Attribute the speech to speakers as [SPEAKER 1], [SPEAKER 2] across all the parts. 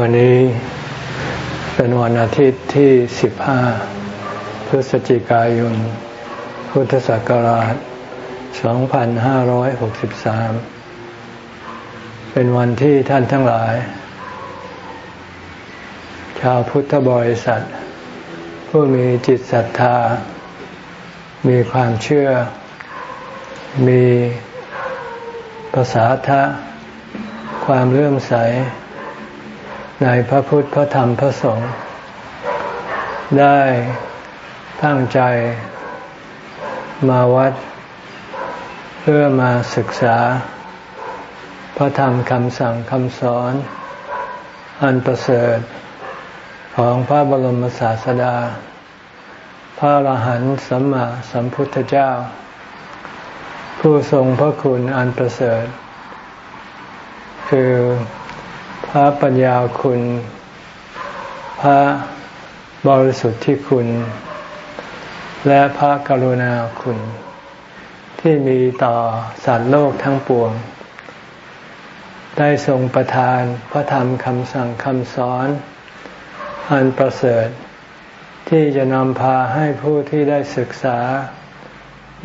[SPEAKER 1] วันนี้เป็นวันอาทิตย์ที่ 15 พฤศจิกายน พุทธศักราช 2563 เป็นวันที่ท่านทั้งหลาย ชาวพุทธบริษัท ผู้มีจิตศรัทธา มีความเชื่อ มีภาษาทะ ความเลื่อมใส ในพระพุทธพระธรรมพระสงฆ์ได้ตั้งใจมาวัด เพื่อมาศึกษา พระธรรมคำสั่งคำสอน อันประเสริฐของพระบรมศาสดา พระอรหันต์สัมมาสัมพุทธเจ้า ผู้ทรงพระคุณอันประเสริฐ คือ ระปัญญาคุณ พระบริสุทธิ์ที่คุณ และพระกรุณาคุณ ที่มีต่อสัตว์โลกทั้งปวง ได้ทรงประทานพระธรรมคำสั่งคำสอน อันประเสริฐ ที่จะนำพาให้ผู้ที่ได้ศึกษา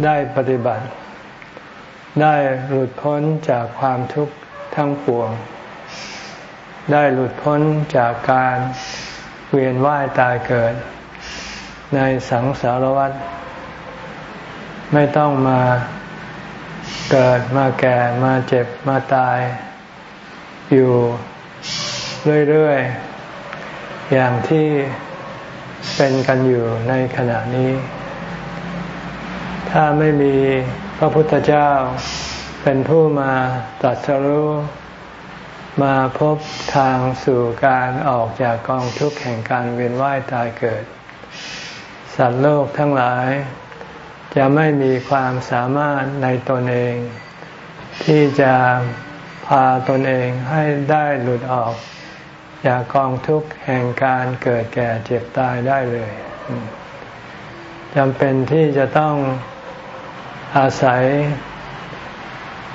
[SPEAKER 1] ได้ปฏิบัติ ได้หลุดพ้นจากความทุกข์ทั้งปวง ได้หลุดพ้นจากการเวียนว่ายตายเกิด ในสังสารวัฏไม่ต้องมาเกิดมาแก่มาเจ็บมาตาย อยู่เรื่อยๆ อย่างที่เป็นกันอยู่ในขณะนี้ ถ้าไม่มีพระพุทธเจ้าเป็นผู้มาตรัสรู้ มาพบทางสู่การออกจากกองทุกข์แห่งการเวียนว่ายตายเกิด สัตว์โลกทั้งหลาย จะไม่มีความสามารถในตนเอง ที่จะพาตนเองให้ได้หลุดออกจากกองทุกข์แห่งการเกิดแก่เจ็บตายได้เลยจำเป็นที่จะต้องอาศัย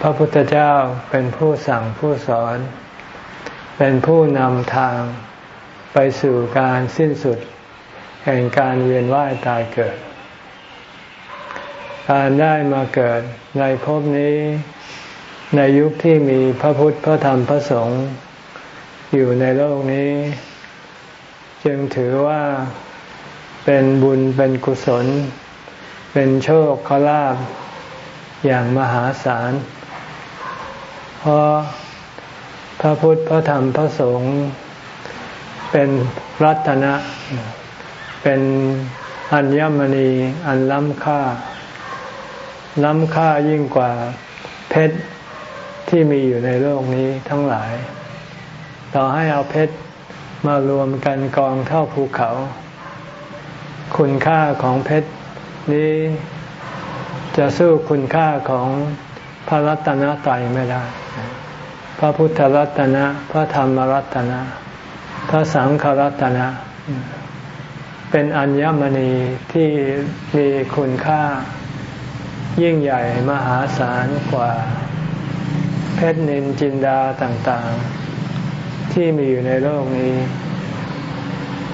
[SPEAKER 1] พระพุทธเจ้าเป็นผู้สั่งผู้สอน เป็นผู้นำทางไปสู่การสิ้นสุด แห่งการเวียนว่ายตายเกิด การได้มาเกิดในภพนี้ ในยุคที่มีพระพุทธพระธรรมพระสงฆ์อยู่ในโลกนี้ จึงถือว่าเป็นบุญเป็นกุศล เป็นโชคขลาบอย่างมหาศาล เพราะ พระพุทธพระธรรมพระสงฆ์เป็นรัตนะ เป็นอัญมณีอันล้ำค่า ล้ำค่ายิ่งกว่าเพชรที่มีอยู่ในโลกนี้ทั้งหลาย ต่อให้เอาเพชรมารวมกันกองเท่าภูเขา คุณค่าของเพชรนี้จะสู้คุณค่าของพระรัตนตรัยไม่ได้ พระพุทธรัตนะ พระธรรมรัตนะ พระสังฆรัตนะ เป็นอัญมณีที่มีคุณค่า ยิ่งใหญ่มหาศาลกว่า เพชรนินจินดาต่างๆ ที่มีอยู่ในโลกนี้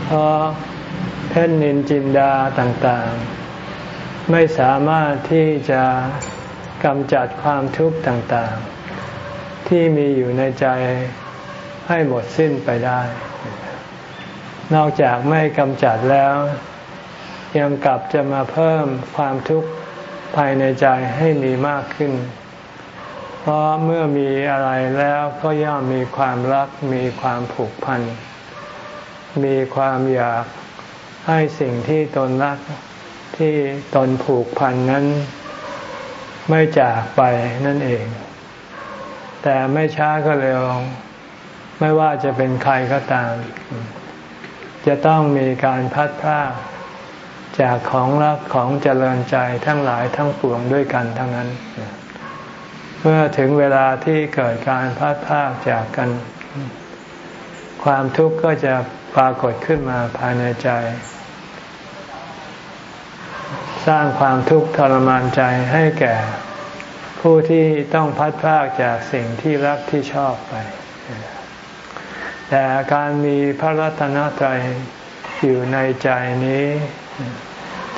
[SPEAKER 1] เพราะเพชรนินจินดาต่างๆ ไม่สามารถที่จะกำจัดความทุกข์ต่างๆ ที่มีอยู่ในใจให้หมดสิ้นไปได้ นอกจากไม่กำจัดแล้ว ยังกลับจะมาเพิ่มความทุกข์ภายในใจให้มีมากขึ้น เพราะเมื่อมีอะไรแล้วก็ย่อมมีความรัก มีความผูกพัน มีความอยากให้สิ่งที่ตนรักที่ตนผูกพันนั้น ไม่จากไปนั่นเอง แต่ไม่ช้าก็เร็ว ไม่ว่าจะเป็นใครก็ตาม จะต้องมีการพัดพลาดจากของรักของเจริญใจทั้งหลายทั้งปวงด้วยกันทั้งนั้น เมื่อถึงเวลาที่เกิดการพัดพลาดจากกัน ความทุกข์ก็จะปรากฏขึ้นมาภายในใจ สร้างความทุกข์ทรมานใจให้แก่ ผู้ที่ต้องพัดพากจากสิ่งที่รักที่ชอบไป แต่การมีพระรัตนตรัยอยู่ในใจนี้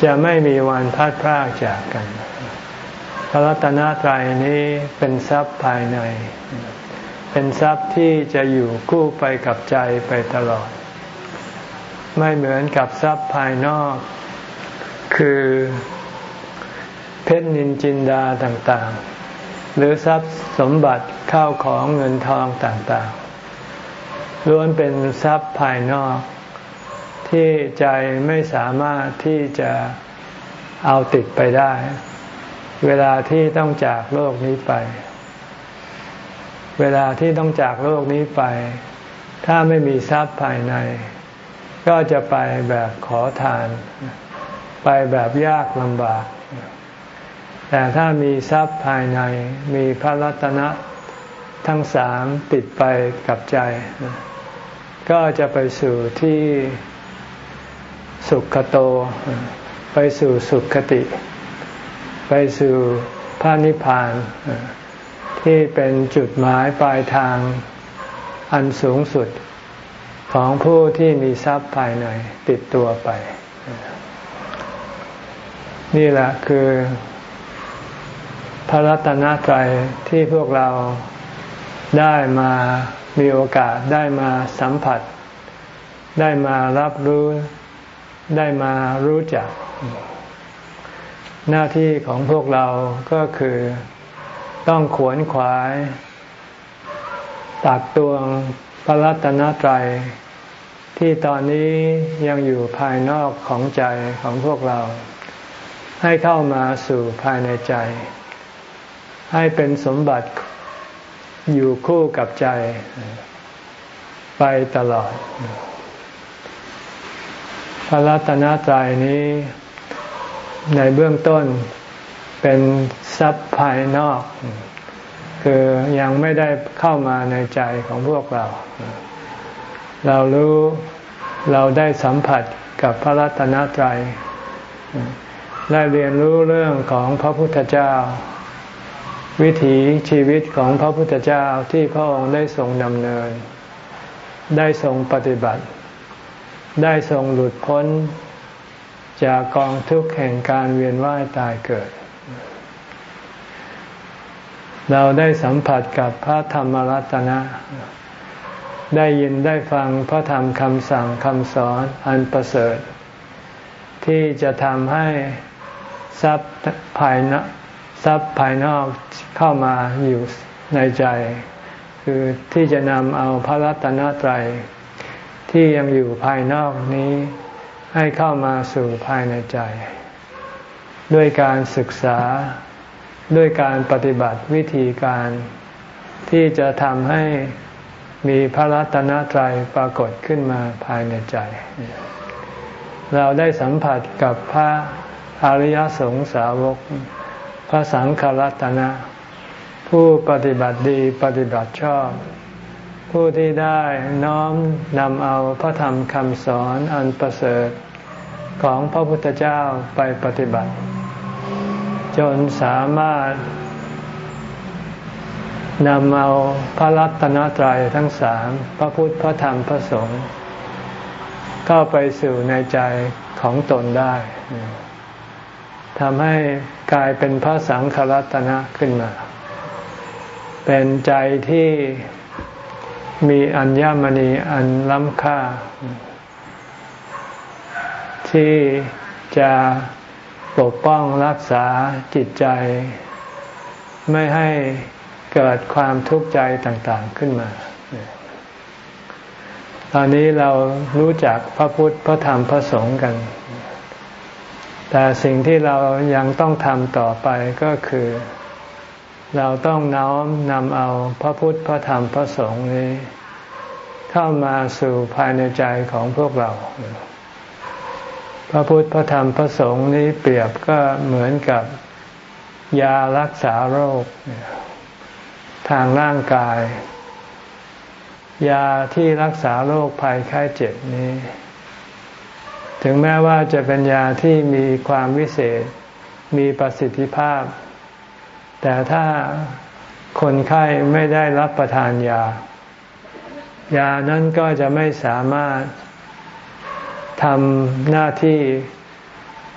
[SPEAKER 1] จะไม่มีวันพัดพรากจากกัน พระรัตนตรัยนี้เป็นทรัพย์ภายใน เป็นทรัพย์ที่จะอยู่คู่ไปกับใจไปตลอด ไม่เหมือนกับทรัพย์ภายนอก คือเพชรนินจินดาต่าง ๆ หรือทรัพย์สมบัติข้าวของเงินทองต่างๆล้วนเป็นทรัพย์ภายนอก ที่ใจไม่สามารถที่จะเอาติดไปได้ เวลาที่ต้องจากโลกนี้ไป เวลาที่ต้องจากโลกนี้ไป ถ้าไม่มีทรัพย์ภายใน ก็จะไปแบบขอทาน ไปแบบยากลำบาก แต่ถ้ามีทรัพย์ภายในมีพระรัตนะทั้งสามติดไปกับใจ ก็จะไปสู่ที่สุขโต ไปสู่สุขติ ไปสู่พระนิพพาน ที่เป็นจุดหมายปลายทางอันสูงสุดของผู้ที่มีทรัพย์ภายในติดตัวไป นี่แหละคือ ระรัตนตรัยที่พวกเราได้มามีโอกาสได้มาสัมผัส ได้มารับรู้ได้มารู้จัก หน้าที่ของพวกเราก็คือต้องขวนขวายตักตวงพระรัตนตรัยที่ตอนนี้ยังอยู่ภายนอกของใจของพวกเรา ให้เข้ามาสู่ภายในใจ ให้เป็นสมบัติอยู่คู่กับใจไปตลอด พระรัตนตรัยนี้ในเบื้องต้นเป็นทรัพย์ภายนอก คือยังไม่ได้เข้ามาในใจของพวกเรา เรารู้เราได้สัมผัสกับพระรัตนตรัยได้เรียนรู้เรื่องของพระพุทธเจ้า วิถีชีวิตของพระพุทธเจ้าที่พระองค์ได้ทรงดำเนิน ได้ทรงปฏิบัติ ได้ทรงหลุดพ้น จากกองทุกข์แห่งการเวียนว่ายตายเกิด เราได้สัมผัสกับพระธรรมรัตนะ ได้ยินได้ฟังพระธรรมคำสั่งคำสอนอันประเสริฐ ที่จะทำให้ทรัพย์ภายใน ทรัพย์ภายนอกเข้ามาอยู่ในใจ คือที่จะนำเอาพระรัตนตรัยที่ยังอยู่ภายนอกนี้ให้เข้ามาสู่ภายในใจ ด้วยการศึกษาด้วยการปฏิบัติวิธีการที่จะทำให้มีพระรัตนตรัยปรากฏขึ้นมาภายในใจ เราได้สัมผัสกับพระอริยสงสาวก พระสังฆรัตนะ ผู้ปฏิบัติดีปฏิบัติชอบ ผู้ที่ได้น้อมนำเอาพระธรรมคำสอนอันประเสริฐของพระพุทธเจ้าไปปฏิบัติ จนสามารถนำเอาพระรัตนตรัยทั้งสามพระพุทธพระธรรมพระสงฆ์เข้าไปสู่ในใจของตนได้ ทำให้กลายเป็นพระสังฆรัตนะขึ้นมา เป็นใจที่มีอัญญมณีอันล้ำค่า ที่จะปกป้องรักษาจิตใจ ไม่ให้เกิดความทุกข์ใจต่างๆขึ้นมา ตอนนี้เรารู้จักพระพุทธพระธรรมพระสงฆ์กัน แต่สิ่งที่เรายังต้องทำต่อไปก็คือ เราต้องน้อมนำเอาพระพุทธพระธรรมพระสงฆ์นี้ เข้ามาสู่ภายในใจของพวกเรา พระพุทธพระธรรมพระสงฆ์นี้เปรียบก็เหมือนกับยารักษาโรค ทางร่างกาย ยาที่รักษาโรคภัยไข้เจ็บนี้ ถึงแม้ว่าจะเป็นยาที่มีความวิเศษ มีประสิทธิภาพ แต่ถ้าคนไข้ไม่ได้รับประทานยา ยานั้นก็จะไม่สามารถทำหน้าที่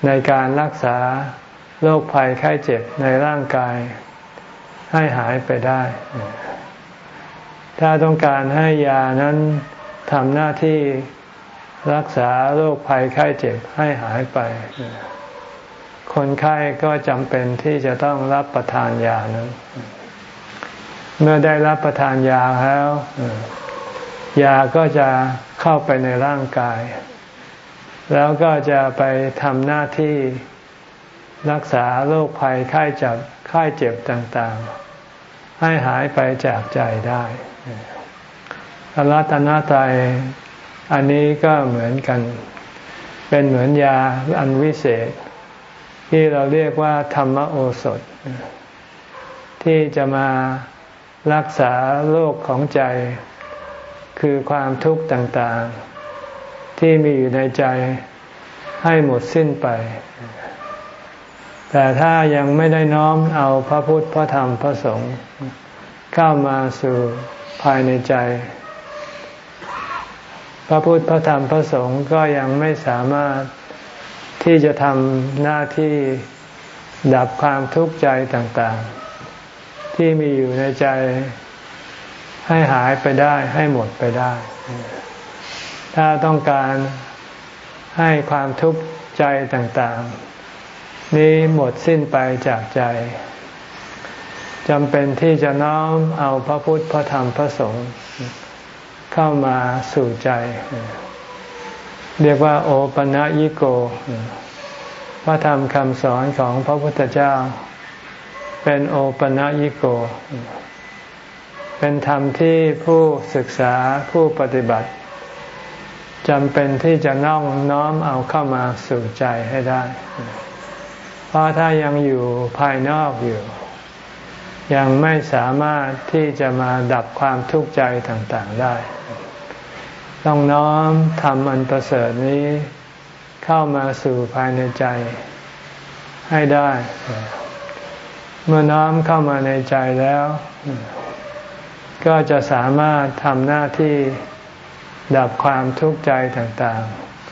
[SPEAKER 1] ในการรักษาโรคภัยไข้เจ็บในร่างกาย ให้หายไปได้ ถ้าต้องการให้ยานั้นทำหน้าที่ รักษาโรคภัยไข้เจ็บให้หายไป คนไข้ก็จำเป็นที่จะต้องรับประทานยานั้น เมื่อได้รับประทานยาแล้ว ยาก็จะเข้าไปในร่างกาย แล้วก็จะไปทำหน้าที่รักษาโรคภัยไข้เจ็บไข้เจ็บต่างๆ ให้หายไปจากใจได้อรัตนตรัย อันนี้ก็เหมือนกัน เป็นเหมือนยาอันวิเศษ ที่เราเรียกว่า ธรรมโอสถ ที่จะมารักษาโรคของใจ คือความทุกข์ต่างๆ ที่มีอยู่ในใจให้หมดสิ้นไป แต่ถ้ายังไม่ได้น้อมเอาพระพุทธพระธรรมพระสงฆ์เข้ามาสู่ภายในใจ พระพุทธพระธรรมพระสงฆ์ก็ยังไม่สามารถที่จะทำหน้าที่ดับความทุกข์ใจต่างๆ ที่มีอยู่ในใจให้หายไปได้ให้หมดไปได้ ถ้าต้องการให้ความทุกข์ใจต่างๆ นี้หมดสิ้นไปจากใจจำเป็นที่จะน้อมเอาพระพุทธพระธรรมพระสงฆ์ เข้ามาสู่ใจ เรียกว่า โอปะยิโก พระธรรมคำสอนของพระพุทธเจ้า เป็นโอปะยิโก เป็นธรรมที่ผู้ศึกษาผู้ปฏิบัติจำเป็นที่จะน้องน้อมเอาเข้ามาสู่ใจให้ได้ เพราะถ้ายังอยู่ภายนอกอยู่ ยังไม่สามารถที่จะมาดับความทุกข์ใจต่างๆได้ ต้องน้อมทำอันประเสริฐนี้เข้ามาสู่ภายในใจ ให้ได้ เมื่อน้อมเข้ามาในใจแล้ว ก็จะสามารถทำหน้าที่ดับความทุกข์ใจต่าง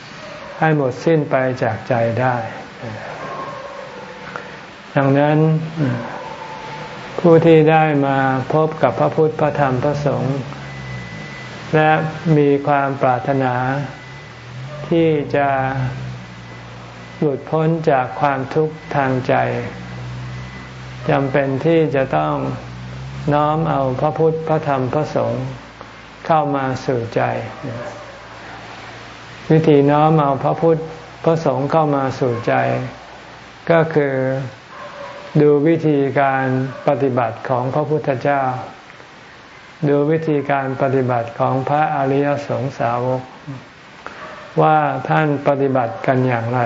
[SPEAKER 1] ๆ ให้หมดสิ้นไปจากใจได้ ดังนั้นผู้ที่ได้มาพบกับพระพุทธพระธรรมพระสงฆ์ และมีความปรารถนา ที่จะหลุดพ้นจากความทุกข์ทางใจจำเป็นที่จะต้องน้อมเอาพระพุทธพระธรรมพระสงฆ์เข้ามาสู่ใจ วิธีน้อมเอาพระพุทธพระสงฆ์เข้ามาสู่ใจ ก็คือดูวิธีการปฏิบัติของพระพุทธเจ้า ดูวิธีการปฏิบัติของพระอริยสงสาวก ว่าท่านปฏิบัติกันอย่างไร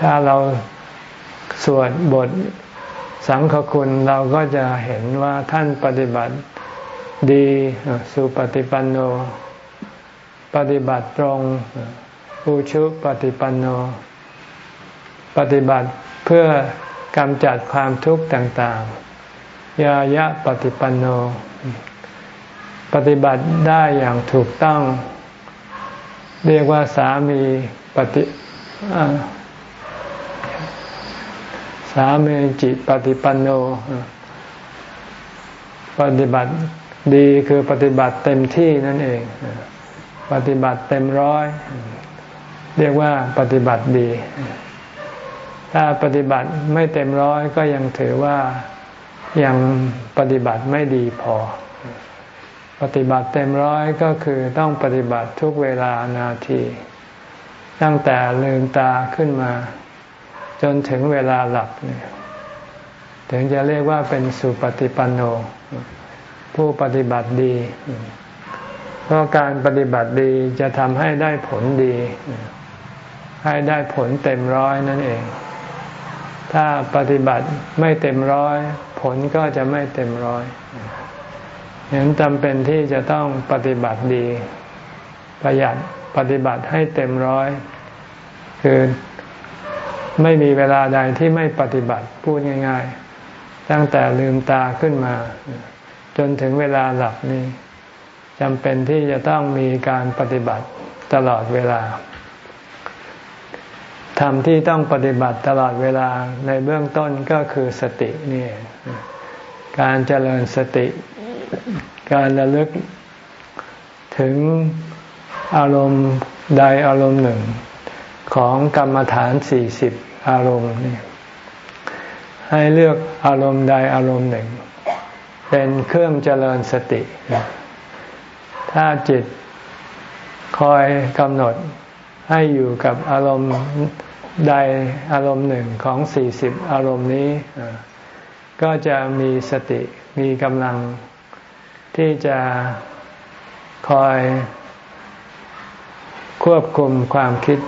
[SPEAKER 1] ถ้าเราสวดบทสังฆคุณเราก็จะเห็นว่าท่านปฏิบัติดีสุปฏิปันโน ปฏิบัติตรงอุชุปฏิปันโน ปฏิบัติเพื่อกำจัดความทุกข์ต่างๆ ยายะปฏิปันโน ปฏิบัติได้อย่างถูกต้อง เรียกว่าสามีปฏิสามีจิตปฏิปันโน ปฏิบัติดีคือปฏิบัติเต็มที่นั่นเอง ปฏิบัติเต็มร้อย เรียกว่าปฏิบัติดี ถ้าปฏิบัติไม่เต็มร้อยก็ยังถือว่า ยังปฏิบัติไม่ดีพอ ปฏิบัติเต็มร้อยก็คือต้องปฏิบัติทุกเวลานาที ตั้งแต่ลืมตาขึ้นมา จนถึงเวลาหลับเนี่ยถึงจะเรียกว่าเป็นสุปฏิปันโน ผู้ปฏิบัติดี เพราะการปฏิบัติดีจะทำให้ได้ผลดี ให้ได้ผลเต็มร้อยนั่นเอง ถ้าปฏิบัติไม่เต็มร้อย ผลก็จะไม่เต็มร้อยฉะนั้นจำเป็นที่จะต้องปฏิบัติดี ประหยัดปฏิบัติให้เต็มร้อย คือไม่มีเวลาใดที่ไม่ปฏิบัติพูดง่าย ๆ ตั้งแต่ลืมตาขึ้นมา จนถึงเวลาหลับนี่จำเป็นที่จะต้องมีการปฏิบัติตลอดเวลาธรรมที่ต้องปฏิบัติตลอดเวลาในเบื้องต้นก็คือสตินี่ การเจริญสติ การระลึกถึงอารมณ์ใดอารมณ์หนึ่ง ของกรรมฐานสี่สิบอารมณ์นี่ให้เลือกอารมณ์ใดอารมณ์หนึ่ง เป็นเครื่องเจริญสติ ถ้าจิตคอยกำหนดให้อยู่กับอารมณ์ใดอารมณ์หนึ่งของสี่สิบอารมณ์นี้ ก็จะมีสติมีกำลังที่จะคอยควบคุมความคิด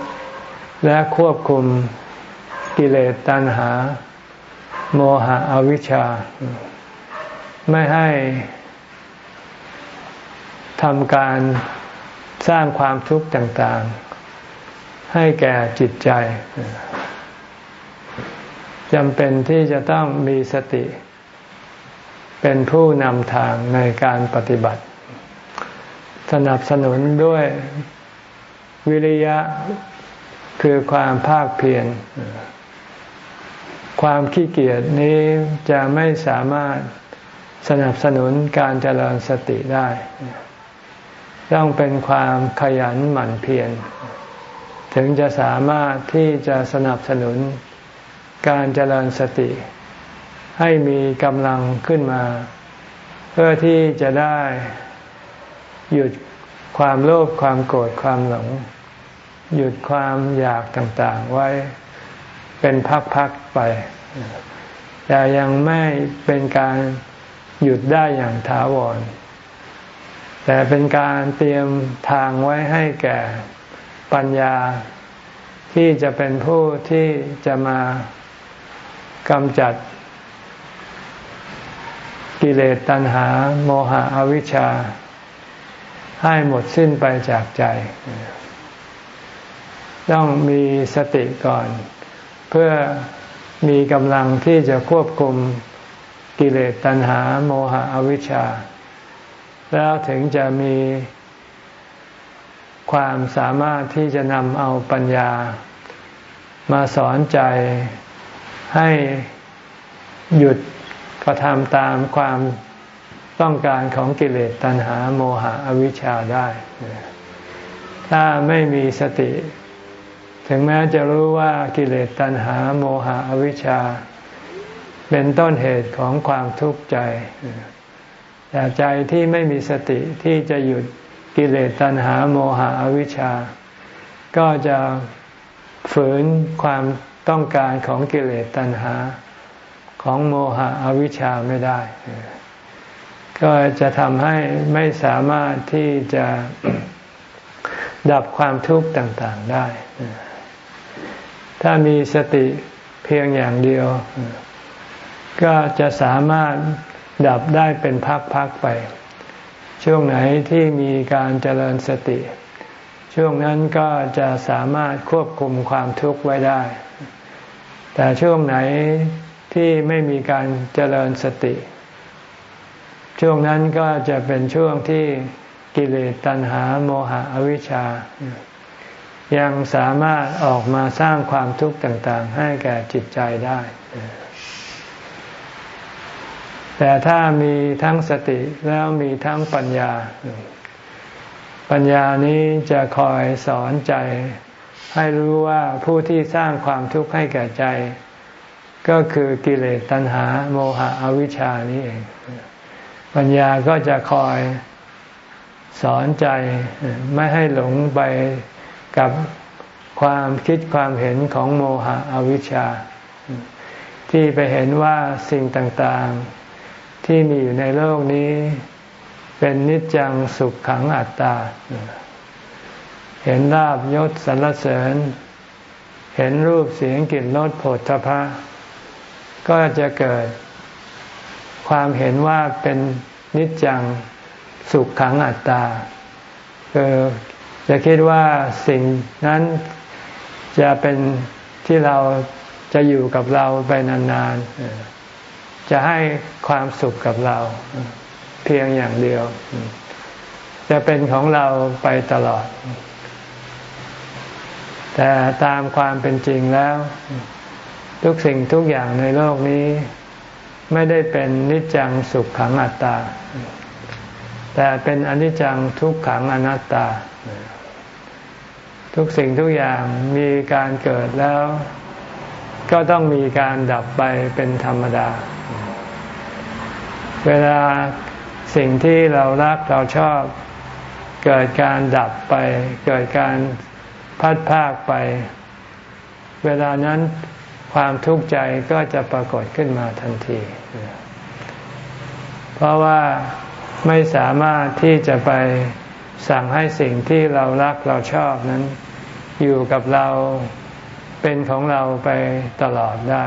[SPEAKER 1] และควบคุมกิเลสตัณหา โมหะอวิชชา ไม่ให้ทำการสร้างความทุกข์ต่างๆ ให้แก่จิตใจ จำเป็นที่จะต้องมีสติ เป็นผู้นำทางในการปฏิบัติ สนับสนุนด้วยวิริยะคือความภาคเพียรความขี้เกียจนี้จะไม่สามารถสนับสนุนการเจริญสติได้ ต้องเป็นความขยันหมั่นเพียรถึงจะสามารถที่จะสนับสนุน การเจริญสติ ให้มีกำลังขึ้นมา เพื่อที่จะได้หยุดความโลภความโกรธความหลง หยุดความอยากต่างๆไว้เป็นพักๆไป แต่ยังไม่เป็นการหยุดได้อย่างถาวร แต่เป็นการเตรียมทางไว้ให้แก่ปัญญาที่จะเป็นผู้ที่จะมา กำจัดกิเลสตัณหา โมหะอวิชชา ให้หมดสิ้นไปจากใจ ต้องมีสติก่อน เพื่อมีกำลังที่จะควบคุมกิเลสตัณหา โมหะอวิชชา แล้วถึงจะมีความสามารถที่จะนำเอาปัญญามาสอนใจ ให้หยุดกระทำตามความต้องการของกิเลสตัณหาโมหะอวิชชาได้ ถ้าไม่มีสติ ถึงแม้จะรู้ว่ากิเลสตัณหาโมหะอวิชชา เป็นต้นเหตุของความทุกข์ใจ แต่ใจที่ไม่มีสติที่จะหยุดกิเลสตัณหาโมหะอวิชชา ก็จะฝืนความ ต้องการของกิเลสตัณหาของโมหะอวิชชาไม่ได้ ก็จะทำให้ไม่สามารถที่จะดับความทุกข์ต่างๆได้ ถ้ามีสติเพียงอย่างเดียว ก็จะสามารถดับได้เป็นพักๆไป ช่วงไหนที่มีการเจริญสติ ช่วงนั้นก็จะสามารถควบคุมความทุกข์ไว้ได้ แต่ช่วงไหนที่ไม่มีการเจริญสติ ช่วงนั้นก็จะเป็นช่วงที่กิเลสตัณหาโมหะอวิชชา ยังสามารถออกมาสร้างความทุกข์ต่างๆ ให้แก่จิตใจได้ แต่ถ้ามีทั้งสติแล้วมีทั้งปัญญา ปัญญานี้จะคอยสอนใจ ให้รู้ว่าผู้ที่สร้างความทุกข์ให้แก่ใจ ก็คือกิเลสตัณหา โมหะอวิชชานี่เอง ปัญญาก็จะคอยสอนใจไม่ให้หลงไปกับความคิดความเห็นของโมหะอวิชชา ที่ไปเห็นว่าสิ่งต่างๆ ที่มีอยู่ในโลกนี้ เป็นนิจจังสุขขังอัตตา เห็นลาบยศสรรเสริญ เห็นรูปเสียงกลิ่นรสผลทพะ ก็จะเกิด ความเห็นว่าเป็นนิจจังสุขขังอัตตาคือจะคิดว่าสิ่งนั้นจะเป็นที่เราจะอยู่กับเราไปนานๆ จะให้ความสุขกับเรา เพียงอย่างเดียว จะเป็นของเราไปตลอด แต่ตามความเป็นจริงแล้ว ทุกสิ่งทุกอย่างในโลกนี้ ไม่ได้เป็นนิจจังสุขขังอัตตา แต่เป็นอนิจจังทุกขังอนัตตา ทุกสิ่งทุกอย่างมีการเกิดแล้วก็ต้องมีการดับไปเป็นธรรมดา เวลา สิ่งที่เรารักเราชอบเกิดการดับไป เกิดการพัดพากไป เวลานั้นความทุกข์ใจก็จะปรากฏขึ้นมาทันที เพราะว่าไม่สามารถที่จะไปสั่งให้สิ่งที่เรารักเราชอบนั้น อยู่กับเราเป็นของเราไปตลอดได้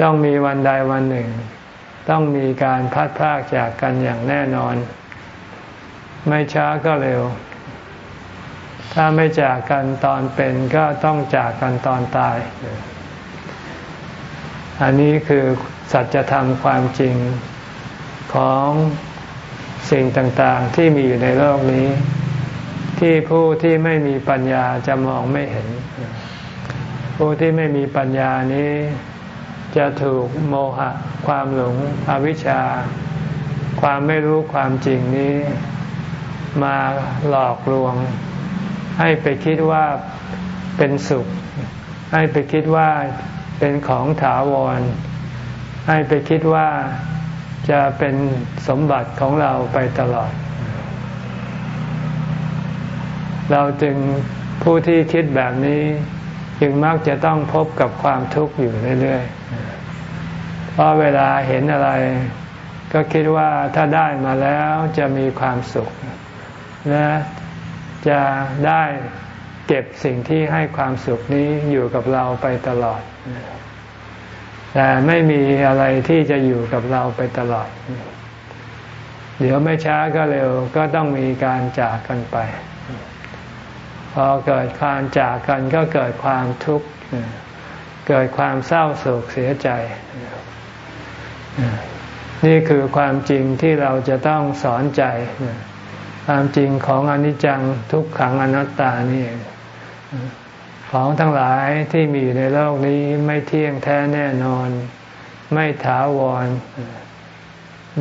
[SPEAKER 1] ต้องมีวันใดวันหนึ่ง ต้องมีการพัดพากจากกันอย่างแน่นอน ไม่ช้าก็เร็ว ถ้าไม่จากกันตอนเป็นก็ต้องจากกันตอนตาย อันนี้คือสัจธรรมความจริงของสิ่งต่างๆที่มีอยู่ในโลกนี้ ที่ผู้ที่ไม่มีปัญญาจะมองไม่เห็น ผู้ที่ไม่มีปัญญานี้ จะถูกโมหะ ความหลงอวิชชา ความไม่รู้ความจริงนี้ มาหลอกลวง ให้ไปคิดว่าเป็นสุข ให้ไปคิดว่าเป็นของถาวร ให้ไปคิดว่าจะเป็นสมบัติของเราไปตลอด เราจึงผู้ที่คิดแบบนี้ จึงมักจะต้องพบกับความทุกข์อยู่เรื่อยๆ เพราะเวลาเห็นอะไร ก็คิดว่าถ้าได้มาแล้วจะมีความสุข และจะได้เก็บสิ่งที่ให้ความสุขนี้อยู่กับเราไปตลอด แต่ไม่มีอะไรที่จะอยู่กับเราไปตลอด เดี๋ยวไม่ช้าก็เร็วก็ต้องมีการจากกันไป พอเกิดความจากกันก็เกิดความทุกข์เกิดความเศร้าโศกเสียใจ นี่คือความจริงที่เราจะต้องสอนใจ ความจริงของอนิจจังทุกขังอนัตตานี่ของทั้งหลายที่มีอยู่ในโลกนี้ไม่เที่ยงแท้แน่นอน ไม่ถาวร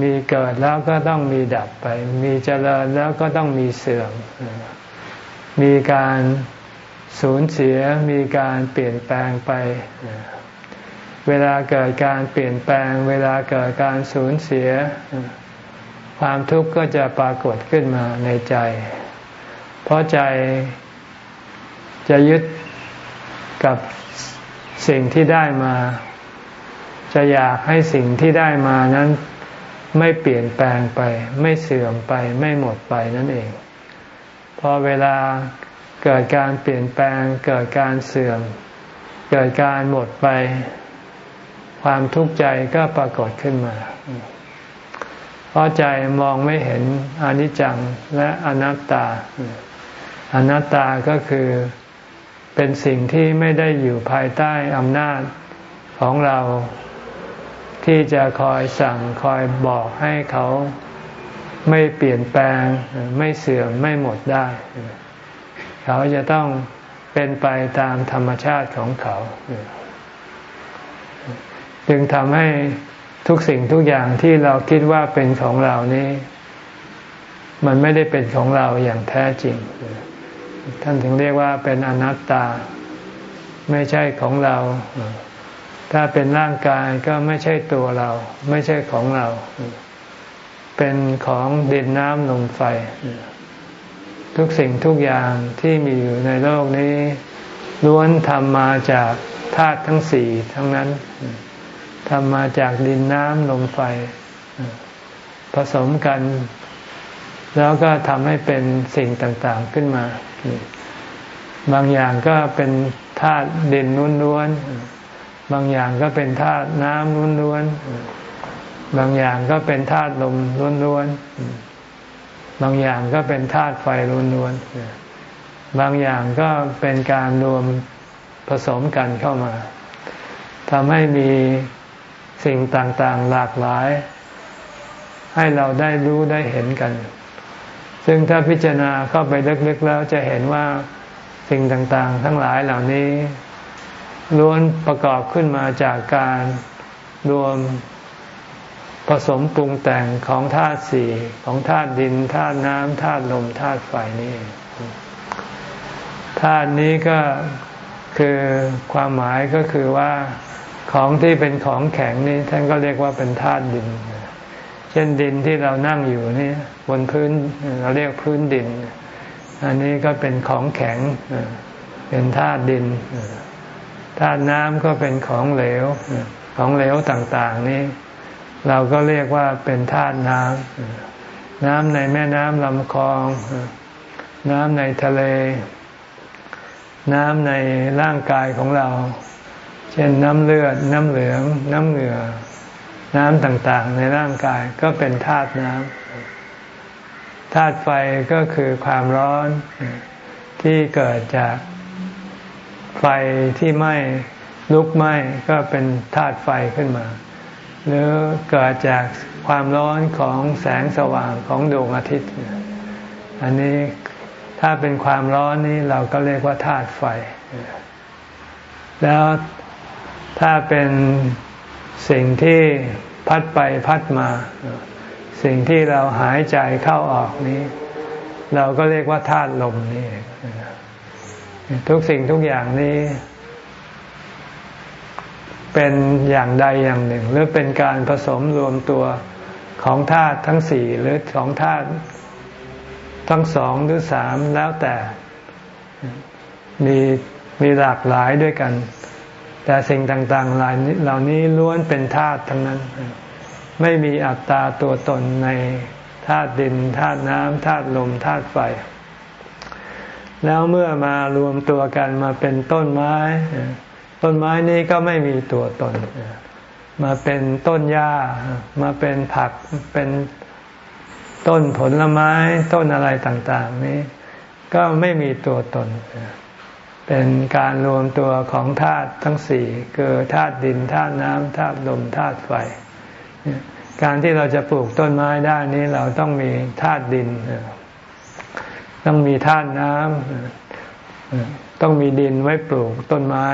[SPEAKER 1] มีเกิดแล้วก็ต้องมีดับไป มีเจริญแล้วก็ต้องมีเสื่อม มีการสูญเสียมีการเปลี่ยนแปลงไป เวลาเกิดการเปลี่ยนแปลง เวลาเกิดการสูญเสีย ความทุกข์ก็จะปรากฏขึ้นมาในใจ เพราะใจจะยึดกับสิ่งที่ได้มา จะอยากให้สิ่งที่ได้มานั้นไม่เปลี่ยนแปลงไป ไม่เสื่อมไปไม่หมดไปนั่นเอง พอเวลาเกิดการเปลี่ยนแปลง เกิดการเสื่อม เกิดการหมดไป ความทุกข์ใจก็ปรากฏขึ้นมา เพราะใจมองไม่เห็นอนิจจังและอนัตตา อนัตตาก็คือเป็นสิ่งที่ไม่ได้อยู่ภายใต้อำนาจของเราที่จะคอยสั่งคอยบอกให้เขา ไม่เปลี่ยนแปลงไม่เสื่อมไม่หมดได้ เขาจะต้องเป็นไปตามธรรมชาติของเขา จึงทำให้ทุกสิ่งทุกอย่างที่เราคิดว่าเป็นของเรานี้ มันไม่ได้เป็นของเราอย่างแท้จริง ท่านถึงเรียกว่าเป็นอนัตตา ไม่ใช่ของเรา ถ้าเป็นร่างกายก็ไม่ใช่ตัวเรา ไม่ใช่ของเรา เป็นของดินน้ำลมไฟ ทุกสิ่งทุกอย่างที่มีอยู่ในโลกนี้ ล้วนทำมาจากธาตุทั้งสี่ทั้งนั้นทำมาจากดินน้ำลมไฟ ผสมกัน แล้วก็ทำให้เป็นสิ่งต่างๆขึ้นมา บางอย่างก็เป็นธาตุดินนุ่นล้วนบางอย่างก็เป็นธาตุน้ำนุ่นล้วน บางอย่างก็เป็นธาตุลมล้วนล้วนบางอย่างก็เป็นธาตุไฟล้วนล้วนบางอย่างก็เป็นการรวมผสมกันเข้ามาทำให้มีสิ่งต่างๆหลากหลาย ให้เราได้รู้ได้เห็นกัน ซึ่งถ้าพิจารณาเข้าไปลึกๆแล้วจะเห็นว่าสิ่งต่างๆ ทั้งหลายเหล่านี้ล้วนประกอบขึ้นมาจากการรวม ผสมปรุงแต่งของธาตุสี่ของธาตุดินธาตุน้ำธาตุลมธาตุไฟนี่ธาตุนี้ก็คือความหมายก็คือว่าของที่เป็นของแข็งนี่ท่านก็เรียกว่าเป็นธาตุดิน เช่นดินที่เรานั่งอยู่นี่บนพื้นเราเรียกพื้นดิน อันนี้ก็เป็นของแข็งเป็นธาตุดินธาตุน้ำก็เป็นของเหลวของเหลวต่าง ๆ นี้ เราก็เรียกว่าเป็นธาตุน้ำน้ำในแม่น้ำลำคลอง น้ำในทะเล น้ำในร่างกายของเรา เช่นน้ำเลือด น้ำเหลือง น้ำเหงื่อ น้ำต่างๆ ในร่างกายก็เป็นธาตุน้ำธาตุไฟก็คือความร้อนที่เกิดจากไฟที่ไหม้ลุกไหม้ก็เป็นธาตุไฟขึ้นมา หรือเกิดจากความร้อนของแสงสว่างของดวงอาทิตย์ อันนี้ถ้าเป็นความร้อนนี้เราก็เรียกว่าธาตุไฟ แล้วถ้าเป็นสิ่งที่พัดไปพัดมา สิ่งที่เราหายใจเข้าออกนี้ เราก็เรียกว่าธาตุลมนี่ทุกสิ่งทุกอย่างนี้ เป็นอย่างใดอย่างหนึ่ง หรือเป็นการผสมรวมตัวของธาตุทั้งสี่หรือของธาตุทั้งสองหรือสามแล้วแต่มีมีหลากหลายด้วยกัน แต่สิ่งต่างๆเหล่านี้ล้วนเป็นธาตุทั้งนั้น ไม่มีอัตตาตัวตนในธาตุดินธาตุน้ำธาตุลมธาตุไฟ แล้วเมื่อมารวมตัวกันมาเป็นต้นไม้ ต้นไม้นี้ก็ไม่มีตัวตน มาเป็นต้นหญ้า มาเป็นผัก เป็นต้นผลไม้ ต้นอะไรต่างๆ นี้ ก็ไม่มีตัวตน เป็นการรวมตัวของธาตุทั้งสี่คือธาตุดินธาตุน้ำธาตุลมธาตุไฟ การที่เราจะปลูกต้นไม้ได้นี้เราต้องมีธาตุดิน ต้องมีธาตุน้ำต้องมีดินไว้ปลูกต้นไม้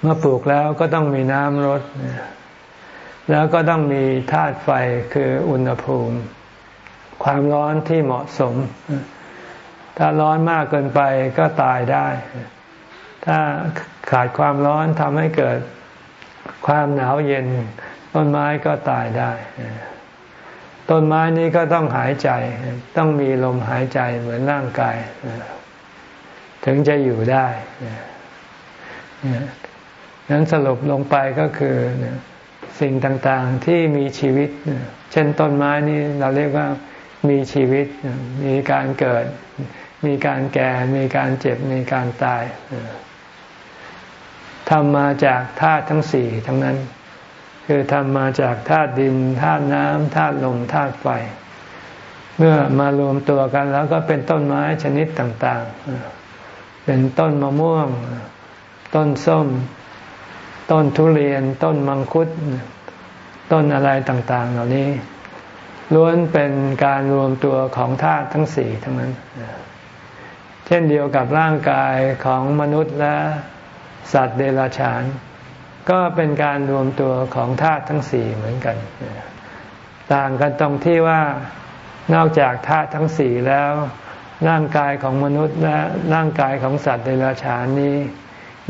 [SPEAKER 1] เมื่อปลูกแล้วก็ต้องมีน้ำรด แล้วก็ต้องมีธาตุไฟคืออุณหภูมิ ความร้อนที่เหมาะสม ถ้าร้อนมากเกินไปก็ตายได้ ถ้าขาดความร้อนทำให้เกิดความหนาวเย็น ต้นไม้ก็ตายได้ ต้นไม้นี้ก็ต้องหายใจ ต้องมีลมหายใจเหมือนร่างกาย ถึงจะอยู่ได้ นั้นสรุปลงไปก็คือสิ่งต่างๆที่มีชีวิต เช่นต้นไม้นี้เราเรียกว่ามีชีวิต มีการเกิด มีการแก่ มีการเจ็บ มีการตายทำมาจากธาตุทั้งสี่ทั้งนั้น คือทำมาจากธาตุดินธาตุน้ำธาตุลมธาตุไฟ เมื่อมารวมตัวกันแล้วก็เป็นต้นไม้ชนิดต่างๆ เป็นต้นมะม่วง ต้นส้ม ต้นทุเรียน ต้นมังคุด ต้นอะไรต่าง ๆ เหล่านี้ล้วนเป็นการรวมตัวของธาตุทั้งสี่ทั้งนั้น เช่นเดียวกับร่างกายของมนุษย์และสัตว์เดรัจฉาน ก็เป็นการรวมตัวของธาตุทั้งสี่เหมือนกัน ต่างกันตรงที่ว่านอกจากธาตุทั้งสี่แล้ว ร่างกายของมนุษย์และร่างกายของสัตว์เดรัจฉานนี้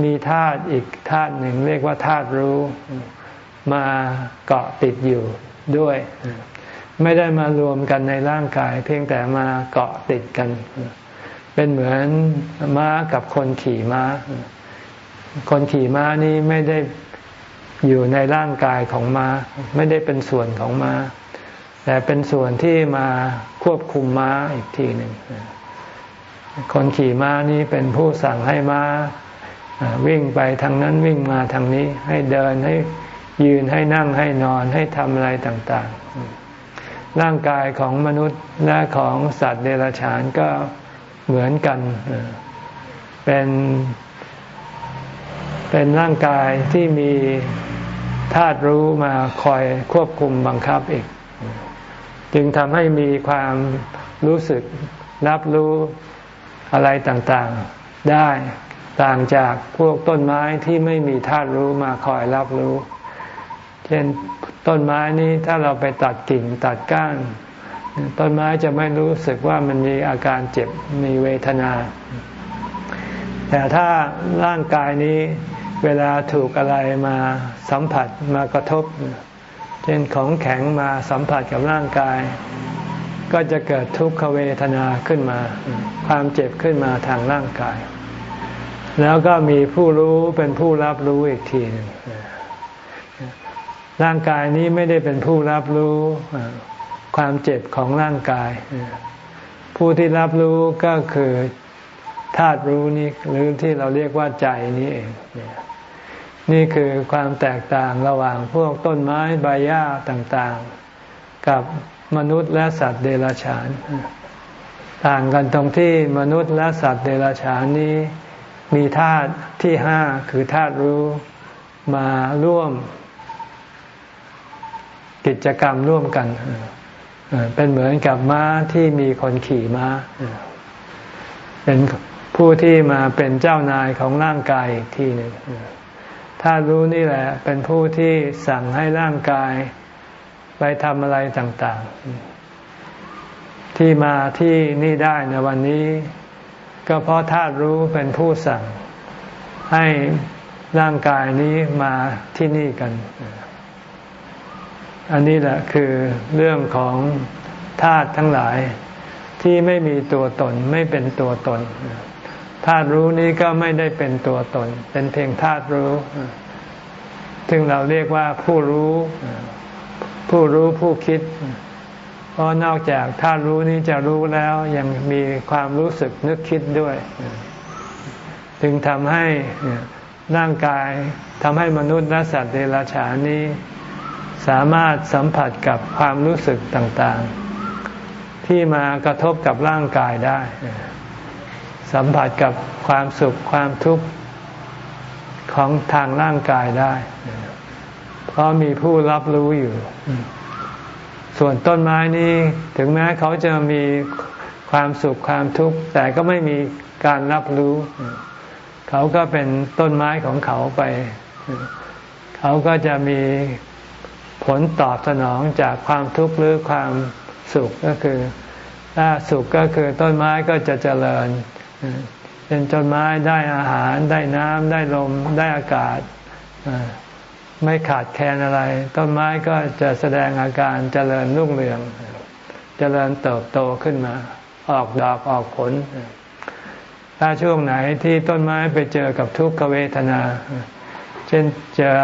[SPEAKER 1] มีธาตุอีกธาตุหนึ่งเรียกว่าธาตุรู้มาเกาะติดอยู่ด้วย ไม่ได้มารวมกันในร่างกาย เพียงแต่มาเกาะติดกัน เป็นเหมือนม้ากับคนขี่ม้า คนขี่ม้านี้ไม่ได้อยู่ในร่างกายของมา้า ไม่ได้เป็นส่วนของมา้า แต่เป็นส่วนที่มาควบคุมม้าอีกทีหนึ่งคนขี่ม้านี้เป็นผู้สั่งให้ม้า วิ่งไปทางนั้นวิ่งมาทางนี้ให้เดินให้ยืนให้นั่งให้นอนให้ทำอะไรต่างๆ ร่างกายของมนุษย์และของสัตว์เดรัจฉานก็เหมือนกัน เป็น เป็นร่างกายที่มีธาตุรู้มาคอยควบคุมบังคับอีก จึงทำให้มีความรู้สึกรับรู้อะไรต่างๆได้ ต่างจากพวกต้นไม้ที่ไม่มีธาตุรู้มาคอยรับรู้ เช่นต้นไม้นี้ถ้าเราไปตัดกิ่งตัดก้านต้นไม้จะไม่รู้สึกว่ามันมีอาการเจ็บมีเวทนา แต่ถ้าร่างกายนี้เวลาถูกอะไรมาสัมผัสมากระทบ เช่นของแข็งมาสัมผัสกับร่างกาย ก็จะเกิดทุกขเวทนาขึ้นมา ความเจ็บขึ้นมาทางร่างกาย แล้วก็มีผู้รู้เป็นผู้รับรู้อีกทีหนึ่งร่างกายนี้ไม่ได้เป็นผู้รับรู้ความเจ็บของร่างกาย ผู้ที่รับรู้ก็คือธาตุรู้นี้หรือที่เราเรียกว่าใจนี้เอง นี่คือความแตกต่างระหว่างพวกต้นไม้ใบหญ้าต่างๆ กับมนุษย์และสัตว์เดรัจฉาน ต่างกันตรงที่มนุษย์และสัตว์เดรัจฉานนี้ มีธาตุที่ห้าคือธาตุรู้มาร่วม กิจกรรมร่วมกัน เป็นเหมือนกับม้าที่มีคนขี่ม้า เป็นผู้ที่มาเป็นเจ้านายของร่างกายอีกทีหนึ่งถ้ารู้นี่แหละ เป็นผู้ที่สั่งให้ร่างกายไปทำอะไรต่าง ๆ ที่มาที่นี่ได้ในวันนี้ ก็เพราะธาตุรู้เป็นผู้สั่งให้ร่างกายนี้มาที่นี่กัน อันนี้แหละคือเรื่องของธาตุทั้งหลายที่ไม่มีตัวตนไม่เป็นตัวตนธาตุรู้นี้ก็ไม่ได้เป็นตัวตน เป็นเพียงธาตุรู้ซึ่งเราเรียกว่าผู้รู้ ผู้รู้ผู้คิด พราะนอกจากธารู้นี้จะรู้แล้วยังมีความรู้สึกนึกคิดด้วย จึงทำให้ร่างกายทำให้มนุษย์และสัตว์เดรัจฉานนี้ สามารถสัมผัสกับความรู้สึกต่างๆ ที่มากระทบกับร่างกายได้ สัมผัสกับความสุขความทุกข์ของทางร่างกายได้ เพราะมีผู้รับรู้อยู่ ส่วนต้นไม้นี้ถึงแม้เขาจะมีความสุขความทุกข์แต่ก็ไม่มีการรับรู้ เขาก็เป็นต้นไม้ของเขาไป เขาก็จะมีผลตอบสนองจากความทุกข์หรือความสุขก็คือ ถ้าสุขก็คือต้นไม้ก็จะเจริญเป็นต้นไม้ได้อาหารได้น้ำได้ลมได้อากาศ ไม่ขาดแคลนอะไร ต้นไม้ก็จะแสดงอาการเจริญรุ่งเรือง เจริญเติบโตขึ้นมา ออกดอกออกผล ถ้าช่วงไหนที่ต้นไม้ไปเจอกับทุกขเวทนา เช่นเจอ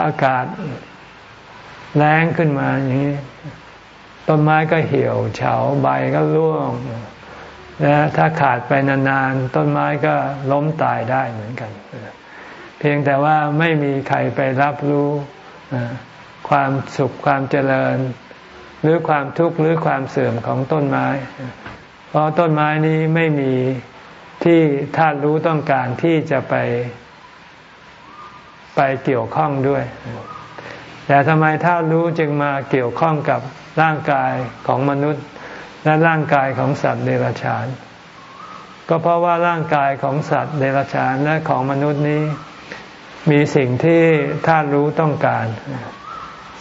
[SPEAKER 1] อากาศแรงขึ้นมาอย่างนี้ ต้นไม้ก็เหี่ยวเฉาใบก็ร่วงและถ้าขาดไปนานๆต้นไม้ก็ล้มตายได้เหมือนกัน เพียงแต่ว่าไม่มีใครไปรับรู้ความสุขความเจริญ หรือความทุกข์หรือความเสื่อมของต้นไม้ เพราะต้นไม้นี้ไม่มีที่ธาตุรู้ต้องการที่จะไป ไปเกี่ยวข้องด้วย แต่ทำไมธาตุรู้จึงมาเกี่ยวข้องกับร่างกายของมนุษย์ และร่างกายของสัตว์เดรัจฉาน ก็เพราะว่าร่างกายของสัตว์เดรัจฉานและของมนุษย์นี้ มีสิ่งที่ธาตุรู้ต้องการ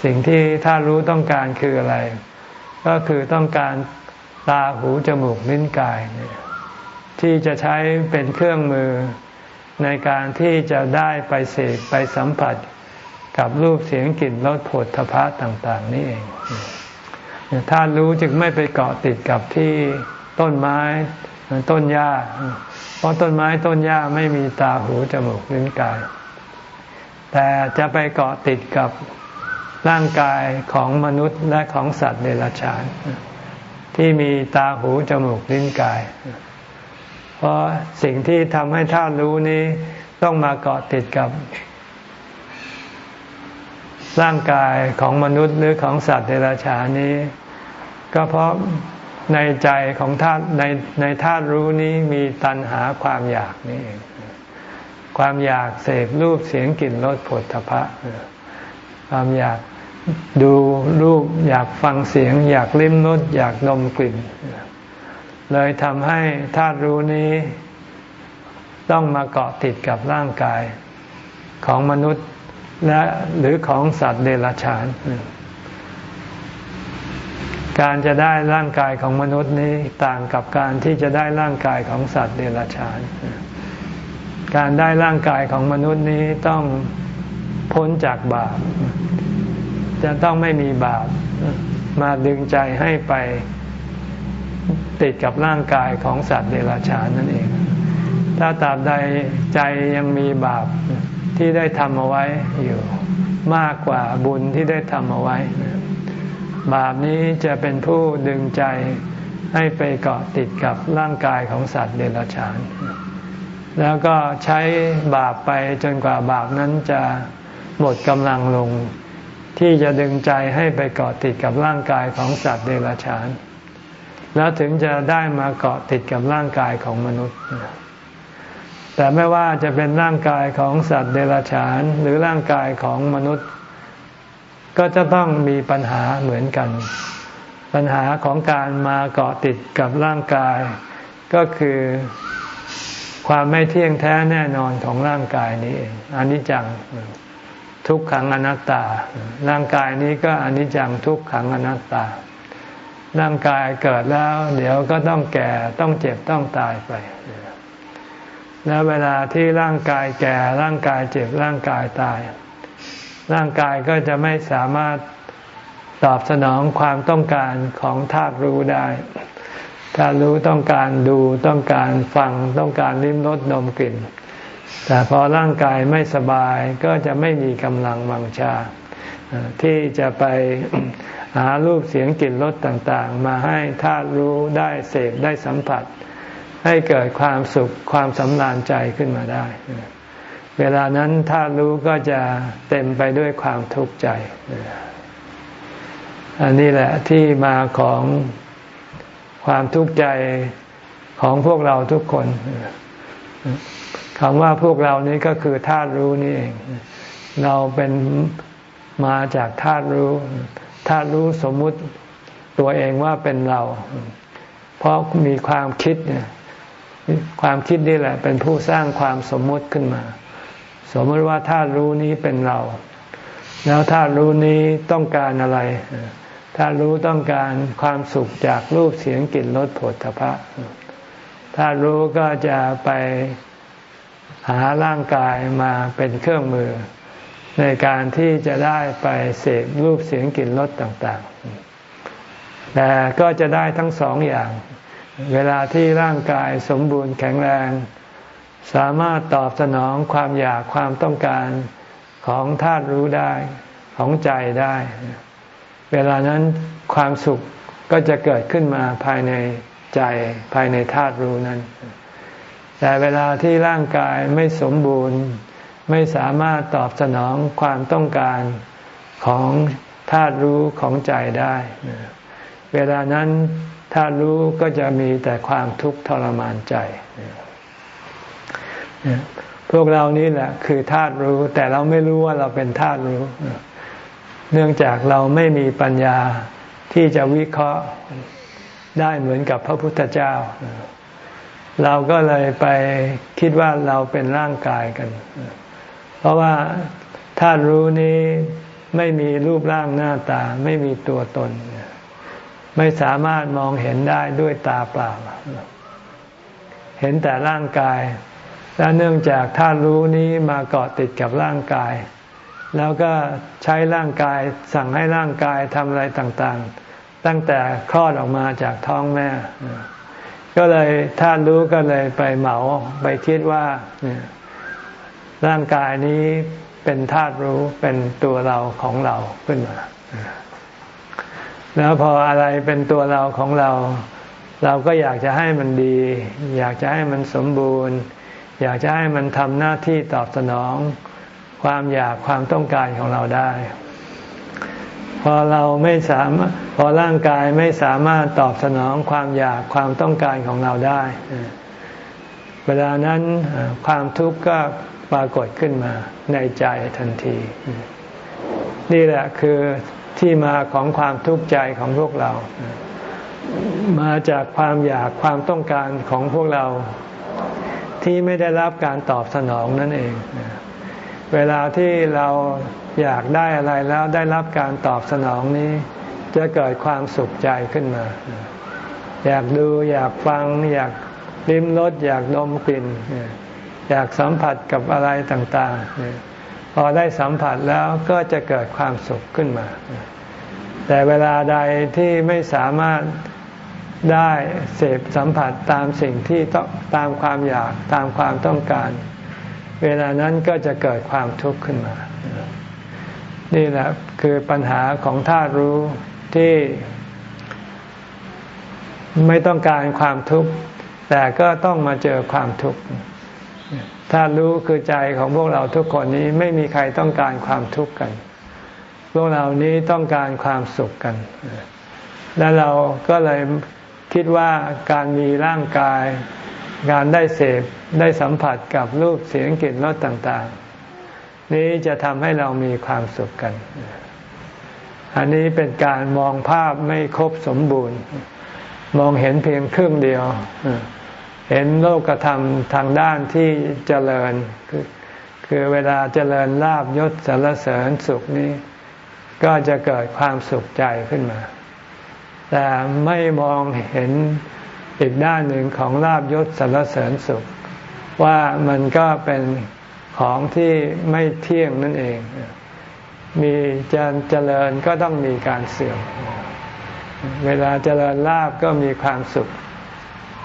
[SPEAKER 1] สิ่งที่ธาตุรู้ต้องการคืออะไร ก็คือต้องการตาหูจมูกลิ้นกายที่จะใช้เป็นเครื่องมือในการที่จะได้ไปเสกไปสัมผัสกับรูปเสียงกลิ่นรสผลทพะต่าง ๆ นี่เองธาตุรู้จึงไม่ไปเกาะติดกับที่ต้นไม้ต้นหญ้า เพราะต้นไม้ต้นหญ้าไม่มีตาหูจมูกลิ้นกาย แต่จะไปเกาะติดกับร่างกายของมนุษย์และของสัตว์เดรัจฉาน ที่มีตาหูจมูกลิ้นกาย เพราะสิ่งที่ทำให้ธาตุรู้นี้ต้องมาเกาะติดกับ ร่างกายของมนุษย์หรือของสัตว์เดรัจฉานนี้ ก็เพราะในใจของธาตุในในธาตุรู้นี้มีตัณหาความอยากนี่เอง ความอยากเสพรูปเสียงกลิ่นรสผลทพะความอยากดูรูปอยากฟังเสียง อยากลิ้มรสอยากดมกลิ่น เลยทำให้ธาตุรู้นี้ต้องมาเกาะติดกับร่างกายของมนุษย์และหรือของสัตว์เดรัจฉาน การจะได้ร่างกายของมนุษย์นี้ต่างกับการที่จะได้ร่างกายของสัตว์เดรัจฉาน การได้ร่างกายของมนุษย์นี้ต้องพ้นจากบาป จะต้องไม่มีบาปมาดึงใจให้ไปติดกับร่างกายของสัตว์เดรัจฉานนั่นเอง ถ้าตราบใดใจยังมีบาปที่ได้ทำเอาไว้อยู่มากกว่าบุญที่ได้ทำเอาไว้ บาปนี้จะเป็นผู้ดึงใจให้ไปเกาะติดกับร่างกายของสัตว์เดรัจฉาน แล้วก็ใช้บาปไปจนกว่าบาปนั้นจะหมดกำลังลง ที่จะดึงใจให้ไปเกาะติดกับร่างกายของสัตว์เดรัจฉาน แล้วถึงจะได้มาเกาะติดกับร่างกายของมนุษย์ แต่ไม่ว่าจะเป็นร่างกายของสัตว์เดรัจฉานหรือร่างกายของมนุษย์ ก็จะต้องมีปัญหาเหมือนกัน ปัญหาของการมาเกาะติดกับร่างกาย ก็คือ ความไม่เที่ยงแท้แน่นอนของร่างกายนี้เองอนิจจังทุกขังอนัตตา ร่างกายนี้ก็อนิจจังทุกขังอนัตตา ร่างกายเกิดแล้ว เดี๋ยวก็ต้องแก่ต้องเจ็บต้องตายไป แล้วเวลาที่ร่างกายแก่ร่างกายเจ็บร่างกายตาย ร่างกายก็จะไม่สามารถตอบสนองความต้องการของธาตุรู้ได้ ธารู้ต้องการดูต้องการฟังต้องการลิ้มรสดมกลิ่น แต่พอร่างกายไม่สบายก็จะไม่มีกำลังวังชา ที่จะไปหารูปเสียงกลิ่นรสต่างๆ มาให้ธาตุรู้ได้เสพได้สัมผัส ให้เกิดความสุขความสำราญใจขึ้นมาได้ เวลานั้นถ้ารู้ก็จะเต็มไปด้วยความทุกข์ใจ อันนี้แหละที่มาของ ความทุกข์ใจของพวกเราทุกคนคำว่าพวกเรานี้ก็คือธาตุรู้นี่เอง เราเป็นมาจากธาตุรู้ธาตุรู้สมมุติตัวเองว่าเป็นเรา เพราะมีความคิดเนี่ยความคิดนี่แหละ เป็นผู้สร้างความสมมติขึ้นมา สมมติว่าถ้ารู้นี้เป็นเรา แล้วถ้ารู้นี้ต้องการอะไร ถ้ารู้ต้องการความสุขจากรูปเสียงกลิ่นรสผลทพะ ถ้ารู้ก็จะไปหาร่างกายมาเป็นเครื่องมือ ในการที่จะได้ไปเสพรูปเสียงกลิ่นรสต่างๆ แต่ก็จะได้ทั้งสองอย่าง เวลาที่ร่างกายสมบูรณ์แข็งแรง สามารถตอบสนองความอยากความต้องการของธาตุรู้ได้ของใจได้ เวลานั้นความสุขก็จะเกิดขึ้นมาภายในใจภายในธาตุรู้นั้น แต่เวลาที่ร่างกายไม่สมบูรณ์ ไม่สามารถตอบสนองความต้องการของธาตุรู้ของใจได้ เวลานั้นถ้ารู้ก็จะมีแต่ความทุกข์ทรมานใจ พวกเรานี่แหละคือธาตุรู้ แต่เราไม่รู้ว่าเราเป็นธาตุรู้ เนื่องจากเราไม่มีปัญญาที่จะวิเคราะห์ได้เหมือนกับพระพุทธเจ้า เราก็เลยไปคิดว่าเราเป็นร่างกายกัน เพราะว่าธาตุรู้นี้ไม่มีรูปร่างหน้าตา ไม่มีตัวตน ไม่สามารถมองเห็นได้ด้วยตาเปล่า เห็นแต่ร่างกาย และเนื่องจากธาตุรู้นี้มาเกาะติดกับร่างกาย แล้วก็ใช้ร่างกายสั่งให้ร่างกายทำอะไรต่างๆ ตั้งแต่คลอดออกมาจากท้องแม่ ก็เลยธาตุรู้ก็เลยไปเหมาไปคิดว่าร่างกายนี้เป็นธาตุรู้เป็นตัวเราของเราขึ้นมา แล้วพออะไรเป็นตัวเราของเรา เราก็อยากจะให้มันดี อยากจะให้มันสมบูรณ์ อยากจะให้มันทำหน้าที่ตอบสนอง ความอยากความต้องการของเราได้ พอเราไม่สามารถพอร่างกายไม่สามารถตอบสนองความอยากความต้องการของเราได้ เวลานั้นความทุกข์ก็ปรากฏขึ้นมาในใจทันที นี่แหละคือที่มาของความทุกข์ใจของพวกเรา มาจากความอยากความต้องการของพวกเราที่ไม่ได้รับการตอบสนองนั่นเอง เวลาที่เราอยากได้อะไรแล้วได้รับการตอบสนองนี้ จะเกิดความสุขใจขึ้นมา อยากดูอยากฟัง อยากลิ้มรสอยากดมกลิ่น อยากสัมผัสกับอะไรต่างๆ พอได้สัมผัสแล้วก็จะเกิดความสุขขึ้นมา แต่เวลาใดที่ไม่สามารถได้เสพสัมผัสตามสิ่งที่ต้องตามความอยากตามความต้องการ เวลานั้นก็จะเกิดความทุกข์ขึ้นมา นี่แหละคือปัญหาของธาตุรู้ที่ไม่ต้องการความทุกข์ แต่ก็ต้องมาเจอความทุกข์ธาตุรู้คือใจของพวกเราทุกคนนี้ไม่มีใครต้องการความทุกข์กัน พวกเรานี้ต้องการความสุขกัน และเราก็เลยคิดว่าการมีร่างกาย การได้เสพได้สัมผัสกับรูปเสียงกลิ่นรสต่าง ๆ นี้จะทำให้เรามีความสุขกัน อันนี้เป็นการมองภาพไม่ครบสมบูรณ์ มองเห็นเพียงครึ่งเดียว เห็นโลกธรรมทางด้านที่เจริญ คือคือเวลาเจริญลาบยศสารเสริญสุขนี้ ก็จะเกิดความสุขใจขึ้นมา แต่ไม่มองเห็น อีกด้านหนึ่งของลาบยศสรรเสริญสุข ว่ามันก็เป็นของที่ไม่เที่ยงนั่นเอง มีจะเจริญก็ต้องมีการเสื่อม เวลาเจริญลาบก็มีความสุข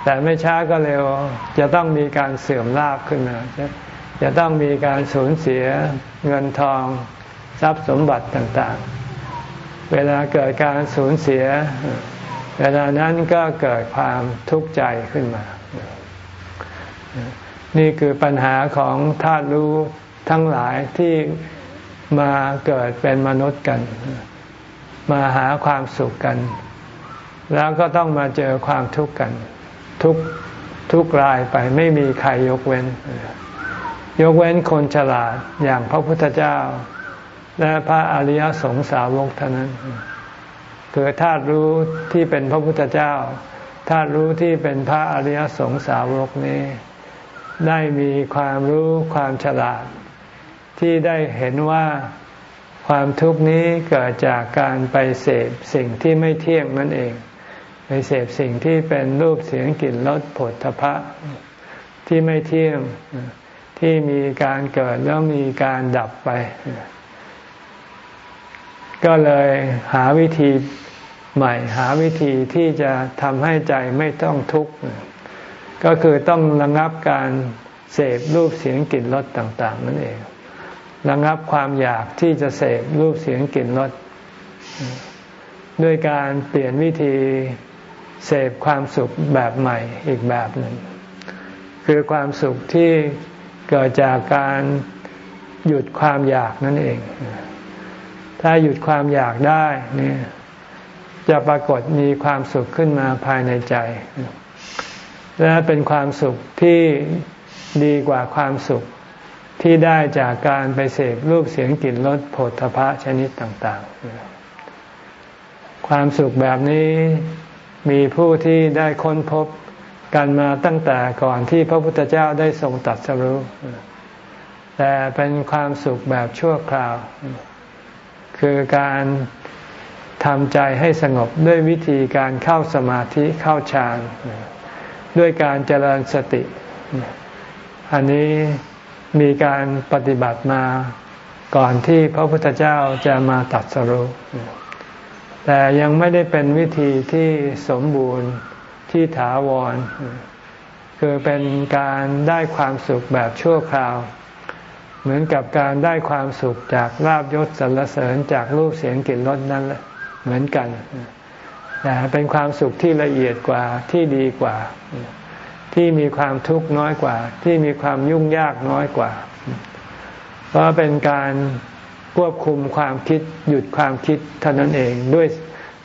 [SPEAKER 1] แต่ไม่ช้าก็เร็วจะต้องมีการเสื่อมลาบขึ้นมาจะต้องมีการสูญเสียเงินทองทรัพย์สมบัติต่างๆ เวลาเกิดการสูญเสีย เวลานั้นก็เกิดความทุกข์ใจขึ้นมา นี่คือปัญหาของธาตุรู้ทั้งหลายที่มาเกิดเป็นมนุษย์กัน มาหาความสุขกัน แล้วก็ต้องมาเจอความทุกข์กัน ทุกทุกรายไปไม่มีใครยกเว้น ยกเว้นคนฉลาดอย่างพระพุทธเจ้า และพระอริยสงสาวกเท่านั้น คือธาตุรู้ที่เป็นพระพุทธเจ้าธาตุรู้ที่เป็นพระอริยสงสาวกนี้ ได้มีความรู้ความฉลาด ที่ได้เห็นว่าความทุกข์นี้เกิดจากการไปเสพสิ่งที่ไม่เที่ยงนั่นเอง ไปเสพสิ่งที่เป็นรูปเสียงกลิ่นรสผลทพะที่ไม่เที่ยงที่มีการเกิดแล้วมีการดับไป ก็เลยหาวิธีใหม่ หาวิธีที่จะทำให้ใจไม่ต้องทุกข์ก็คือต้องระงับการเสพรูปเสียงกลิ่นรสต่าง ๆ นั่นเองระงับความอยากที่จะเสพรูปเสียงกลิ่นรสด้วยการเปลี่ยนวิธีเสพความสุขแบบใหม่อีกแบบหนึ่ง คือความสุขที่เกิดจากการหยุดความอยากนั่นเอง ถ้าหยุดความอยากได้นี่จะปรากฏมีความสุขขึ้นมาภายในใจ และเป็นความสุขที่ดีกว่าความสุขที่ได้จากการไปเสพรูปเสียงกลิ่นรสผลทพะชนิดต่าง ๆ ความสุขแบบนี้มีผู้ที่ได้ค้นพบกันมาตั้งแต่ก่อนที่พระพุทธเจ้าได้ทรงตัดสรู้แต่เป็นความสุขแบบชั่วคราว คือการทำใจให้สงบด้วยวิธีการเข้าสมาธิเข้าฌานด้วยการเจริญสติ อันนี้มีการปฏิบัติมาก่อนที่พระพุทธเจ้าจะมาตัดสรุแต่ยังไม่ได้เป็นวิธีที่สมบูรณ์ที่ถาวร คือเป็นการได้ความสุขแบบชั่วคราว เหมือนกับการได้ความสุขจากลาบยศสรรเสริญจากรูปเสียงกลิ่นรสนั้นเหมือนกันแต่เป็นความสุขที่ละเอียดกว่าที่ดีกว่า ที่มีความทุกข์น้อยกว่า ที่มีความยุ่งยากน้อยกว่า เพราะเป็นการควบคุมความคิดหยุดความคิดเท่านั้นเองด้วย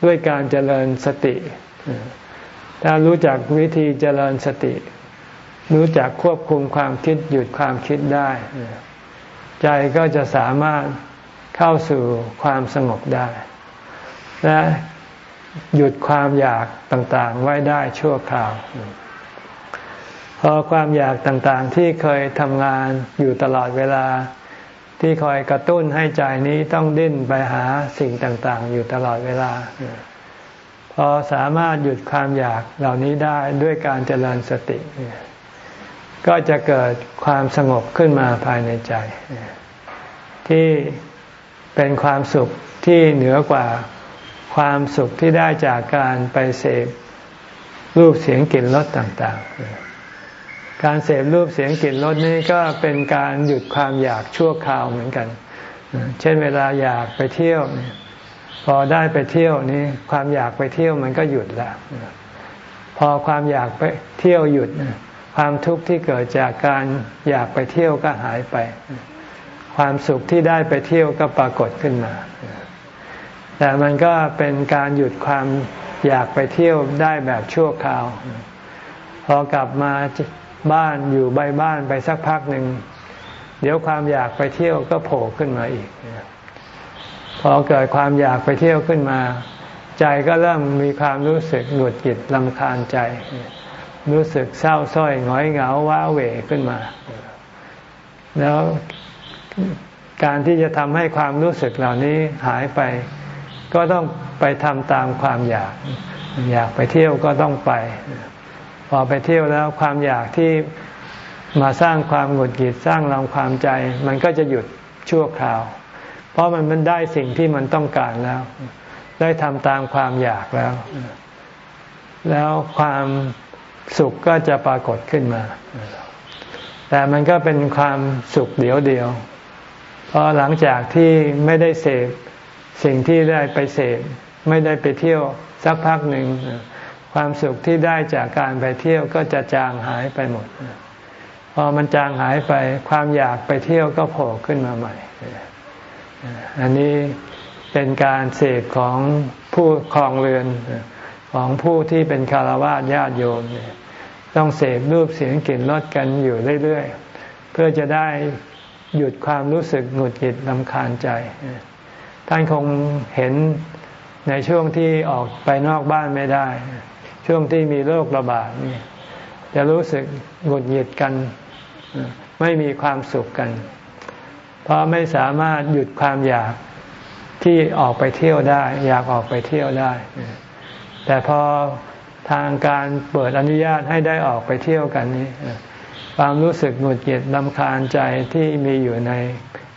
[SPEAKER 1] ด้วยการเจริญสติ ถ้ารู้จักวิธีเจริญสติ รู้จักควบคุมความคิดหยุดความคิดได้ ใจก็จะสามารถเข้าสู่ความสงบได้ และหยุดความอยากต่างๆไว้ได้ชั่วคราว พอความอยากต่างๆที่เคยทำงานอยู่ตลอดเวลา ที่คอยกระตุ้นให้ใจนี้ต้องดิ้นไปหาสิ่งต่างๆ อยู่ตลอดเวลา พอสามารถหยุดความอยากเหล่านี้ได้ด้วยการเจริญสติ ก็จะเกิดความสงบขึ้นมาภายในใจ ที่เป็นความสุขที่เหนือกว่าความสุขที่ได้จากการไปเสพรูปเสียงกลิ่นรสต่างๆ การเสพรูปเสียงกลิ่นรสนี้ก็เป็นการหยุดความอยากชั่วคราวเหมือนกัน เช่นเวลาอยากไปเที่ยว พอได้ไปเที่ยวนี้ความอยากไปเที่ยวมันก็หยุดแล้วพอความอยากไปเที่ยวหยุด ความทุกข์ที่เกิดจากการอยากไปเที่ยวก็หายไป ความสุขที่ได้ไปเที่ยวก็ปรากฏขึ้นมา แต่มันก็เป็นการหยุดความอยากไปเที่ยวได้แบบชั่วคราว พอกลับมาบ้านอยู่ใบบ้านไปสักพักหนึ่ง เดี๋ยวความอยากไปเที่ยวก็โผล่ขึ้นมาอีก พอเกิดความอยากไปเที่ยวขึ้นมา ใจก็เริ่มมีความรู้สึกหงุดหงิดลำคาญใจ รู้สึกเศร้าส้อยหงอยเหงาว้าเหวขึ้นมา แล้วการที่จะทำให้ความรู้สึกเหล่านี้หายไป ก็ต้องไปทำตามความอยาก อยากไปเที่ยวก็ต้องไป พอไปเที่ยวแล้วความอยากที่มาสร้างความหงุดหงิดสร้างรำความใจ มันก็จะหยุดชั่วคราว เพราะมันมันได้สิ่งที่มันต้องการแล้ว ได้ทำตามความอยากแล้ว แล้วความ สุขก็จะปรากฏขึ้นมา แต่มันก็เป็นความสุขเดียวเดียว เพราะหลังจากที่ไม่ได้เสพสิ่งที่ได้ไปเสพไม่ได้ไปเที่ยวสักพักหนึ่งความสุขที่ได้จากการไปเที่ยวก็จะจางหายไปหมด พอมันจางหายไปความอยากไปเที่ยวก็โผล่ขึ้นมาใหม่ อันนี้เป็นการเสพของผู้คลองเรือน ของผู้ที่เป็นคารวะญาติโยมต้องเสพรูปเสียงกลิ่นรสกันอยู่เรื่อยๆ เพื่อจะได้หยุดความรู้สึกหงุดหงิดลำคาญใจ ท่านคงเห็นในช่วงที่ออกไปนอกบ้านไม่ได้ ช่วงที่มีโรคระบาดนี่จะรู้สึกหงุดหงิดกัน ไม่มีความสุขกัน เพราะไม่สามารถหยุดความอยากที่ออกไปเที่ยวได้ อยากออกไปเที่ยวได้ แต่พอทางการเปิดอนุญาตให้ได้ออกไปเที่ยวกันนี้ ความรู้สึกหงุดหงิดลำคาญใจที่มีอยู่ใน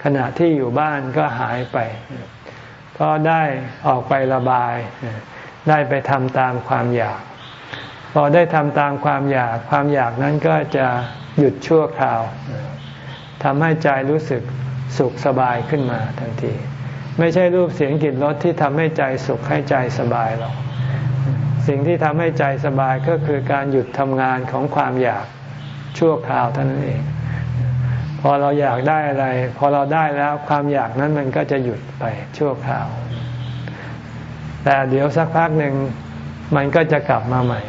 [SPEAKER 1] ขณะที่อยู่บ้านก็หายไปพราะได้ออกไประบาย ได้ไปทำตามความอยาก พอได้ทำตามความอยากความอยากนั้นก็จะหยุดชั่วคราวทำให้ใจรู้สึกสุขสบายขึ้นมาทันที ไม่ใช่รูปเสียงกลิ่นรสที่ทำให้ใจสุขให้ใจสบายหรอก สิ่งที่ทำให้ใจสบายก็คือการหยุดทำงานของความอยากชั่วคราวเท่านั้นเอง พอเราอยากได้อะไร พอเราได้แล้วความอยากนั้นมันก็จะหยุดไปชั่วคราว แต่เดี๋ยวสักพักหนึ่งมันก็จะกลับมาใหม่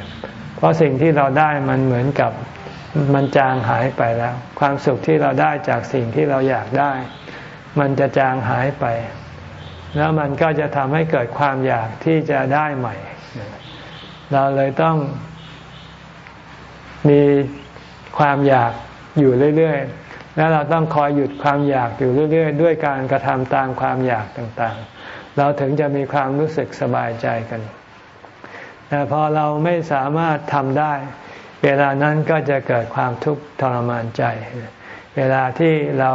[SPEAKER 1] เพราะสิ่งที่เราได้มันเหมือนกับมันจางหายไปแล้ว ความสุขที่เราได้จากสิ่งที่เราอยากได้ มันจะจางหายไป แล้วมันก็จะทำให้เกิดความอยากที่จะได้ใหม่ เราเลยต้องมีความอยากอยู่เรื่อยๆ แล้วเราต้องคอยหยุดความอยากอยู่เรื่อย ๆ ด้วยการกระทำตามความอยากต่างๆ เราถึงจะมีความรู้สึกสบายใจกัน แต่พอเราไม่สามารถทำได้ เวลานั้นก็จะเกิดความทุกข์ทรมานใจ เวลาที่เรา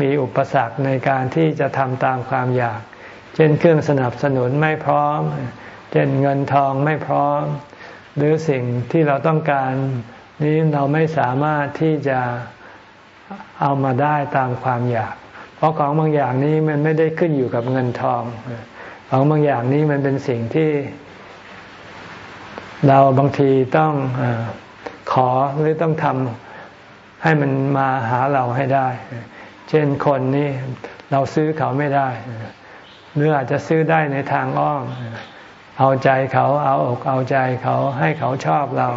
[SPEAKER 1] มีอุปสรรคในการที่จะทำตามความอยาก เช่นเครื่องสนับสนุนไม่พร้อม ช่นเงินทองไม่พร้อม หรือสิ่งที่เราต้องการนี้เราไม่สามารถที่จะเอามาได้ตามความอยาก เพราะของบางอย่างนี้มันไม่ได้ขึ้นอยู่กับเงินทอง ของบางอย่างนี้มันเป็นสิ่งที่ เราบางทีต้องอขอหรือต้องทำให้มันมาหาเราให้ได้ เช่นคนนี้เราซื้อเขาไม่ได้ หรืออาจจะซื้อได้ในทางอ้อม เอาใจเขาเอาอกเอาใจเขาให้เขาชอบเรา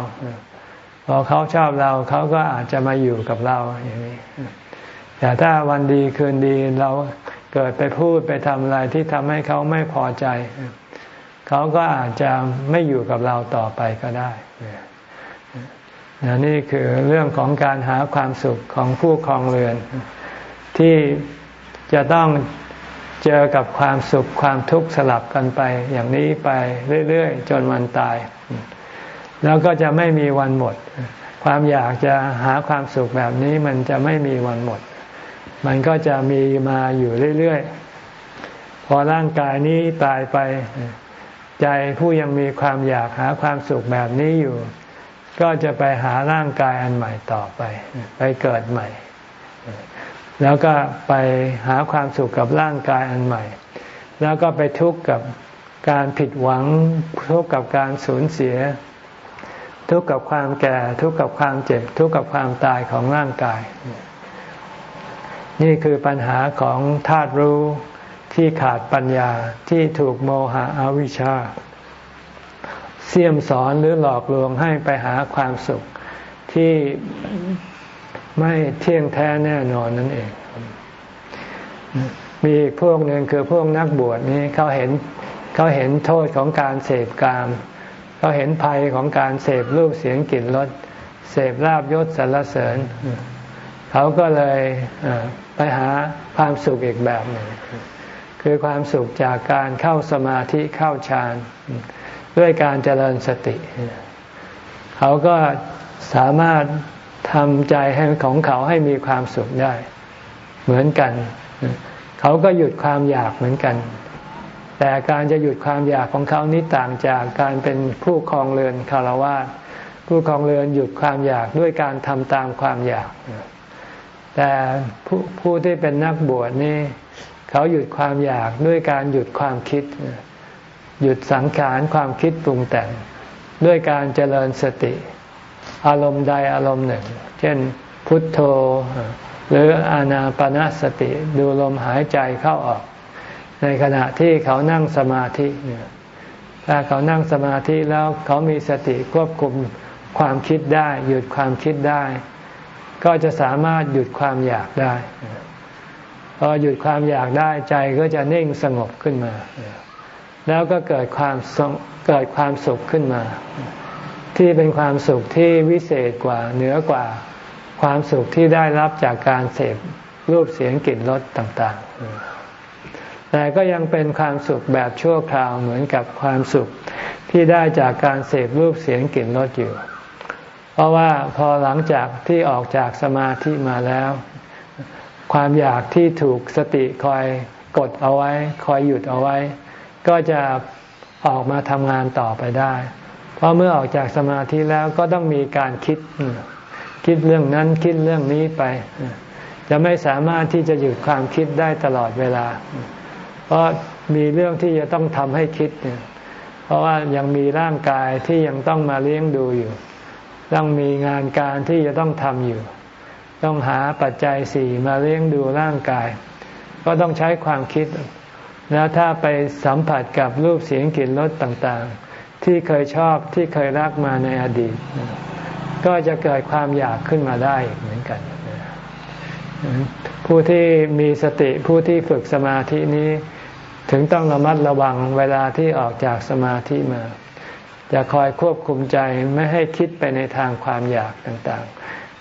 [SPEAKER 1] พอเขาชอบเราเขาก็อาจจะมาอยู่กับเราอย่างนี้แต่ถ้าวันดีคืนดีเราเกิดไปพูดไปทำอะไรที่ทำให้เขาไม่พอใจ เขาก็อาจจะไม่อยู่กับเราต่อไปก็ได้นี่คือเรื่องของการหาความสุขของผู้ครองเรือน ที่จะต้อง เจอกับความสุขความทุกข์สลับกันไปอย่างนี้ไปเรื่อยๆ จนวันตาย แล้วก็จะไม่มีวันหมด ความอยากจะหาความสุขแบบนี้มันจะไม่มีวันหมด มันก็จะมีมาอยู่เรื่อยๆ พอร่างกายนี้ตายไป ใจผู้ยังมีความอยากหาความสุขแบบนี้อยู่ ก็จะไปหาร่างกายอันใหม่ต่อไป ไปเกิดใหม่ แล้วก็ไปหาความสุขกับร่างกายอันใหม่ แล้วก็ไปทุกข์กับการผิดหวัง ทุกข์กับการสูญเสีย ทุกข์กับความแก่ ทุกข์กับความเจ็บ ทุกข์กับความตายของร่างกาย นี่คือปัญหาของธาตุรู้ที่ขาดปัญญาที่ถูกโมหะอวิชชา เสี่ยมสอนหรือหลอกลวงให้ไปหาความสุขที่ ไม่เที่ยงแท้แน่นอนนั่นเอง มีอีกพวกหนึ่งคือพวกนักบวชนี้เขาเห็นเขาเห็นโทษของการเสพกามเขาเห็นภัยของการเสพรูปเสียงกลิ่นรสเสพลาบยศสรรเสริญ เขาก็เลยไปหาความสุขอีกแบบหนึ่งคือความสุขจากการเข้าสมาธิเข้าฌานด้วยการเจริญสติ เขาก็สามารถ ทำใจให้ของเขาให้มีความสุขได้ เหมือนกัน เขาก็หยุดความอยากเหมือนกัน แต่การจะหยุดความอยากของเขานี้ต่างจากการเป็นผู้คลองเรือนคารวะผู้คลองเรือนหยุดความอยากด้วยการทำตามความอยาก แต่ผู้ผู้ที่เป็นนักบวชนี่เขาหยุดความอยากด้วยการหยุดความคิด หยุดสังขารความคิดปรุงแต่งด้วยการเจริญสติ อารมณ์ใดอารมณ์หนึ่ง เช่นพุทโธ หรืออานาปนาสติดูลมหายใจเข้าออก ในขณะที่เขานั่งสมาธิถ้าเขานั่งสมาธิแล้วเขามีสติควบคุมความคิดได้ หยุดความคิดได้ ก็จะสามารถหยุดความอยากได้พอหยุดความอยากได้ใจก็จะนิ่งสงบขึ้นมา แล้วก็เกิดความเกิดความสุขขึ้นมา ที่เป็นความสุขที่วิเศษกว่าเหนือกว่าความสุขที่ได้รับจากการเสพรูปเสียงกลิ่นรสต่างๆ แต่ก็ยังเป็นความสุขแบบชั่วคราวเหมือนกับความสุขที่ได้จากการเสพรูปเสียงกลิ่นรสอยู่ เพราะว่าพอหลังจากที่ออกจากสมาธิมาแล้ว ความอยากที่ถูกสติคอยกดเอาไว้ คอยหยุดเอาไว้ ก็จะออกมาทำงานต่อไปได้ พราะเมื่อออกจากสมาธิแล้วก็ต้องมีการคิด คิดเรื่องนั้นคิดเรื่องนี้ไป จะไม่สามารถที่จะหยุดความคิดได้ตลอดเวลา เพราะมีเรื่องที่จะต้องทำให้คิด เพราะว่ายังมีร่างกายที่ยังต้องมาเลี้ยงดูอยู่ต้องมีงานการที่จะต้องทำอยู่ ต้องหาปัจจัยสี่มาเลี้ยงดูร่างกาย ก็ต้องใช้ความคิด แล้วถ้าไปสัมผัสกับรูปเสียงกลิ่นรสต่างๆ ที่เคยชอบที่เคยรักมาในอดีต ก็จะเกิดความอยากขึ้นมาได้เหมือนกัน ผู้ที่มีสติผู้ที่ฝึกสมาธินี้ ถึงต้องระมัดระวังเวลาที่ออกจากสมาธิมาจะคอยควบคุมใจไม่ให้คิดไปในทางความอยากต่าง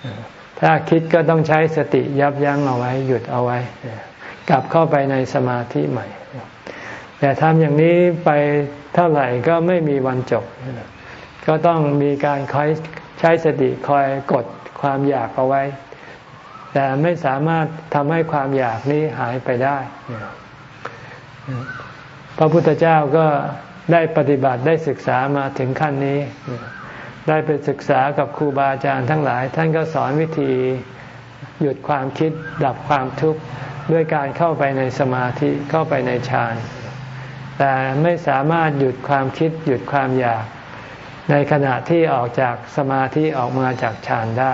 [SPEAKER 1] ๆ ถ้าคิดก็ต้องใช้สติยับยั้งเอาไว้หยุดเอาไว้ กลับเข้าไปในสมาธิใหม่ แต่ทำอย่างนี้ไป เท่าไหร่ก็ไม่มีวันจบ ก็ต้องมีการคอยใช้สติคอยกดความอยากเอาไว้ แต่ไม่สามารถทำให้ความอยากนี้หายไปได้ พระพุทธเจ้าก็ได้ปฏิบัติได้ศึกษามาถึงขั้นนี้ ได้ไปศึกษากับครูบาอาจารย์ทั้งหลาย ท่านก็สอนวิธีหยุดความคิดดับความทุกข์ด้วยการเข้าไปในสมาธิเข้าไปในฌาน แต่ไม่สามารถหยุดความคิดหยุดความอยาก ในขณะที่ออกจากสมาธิออกมาจากฌานได้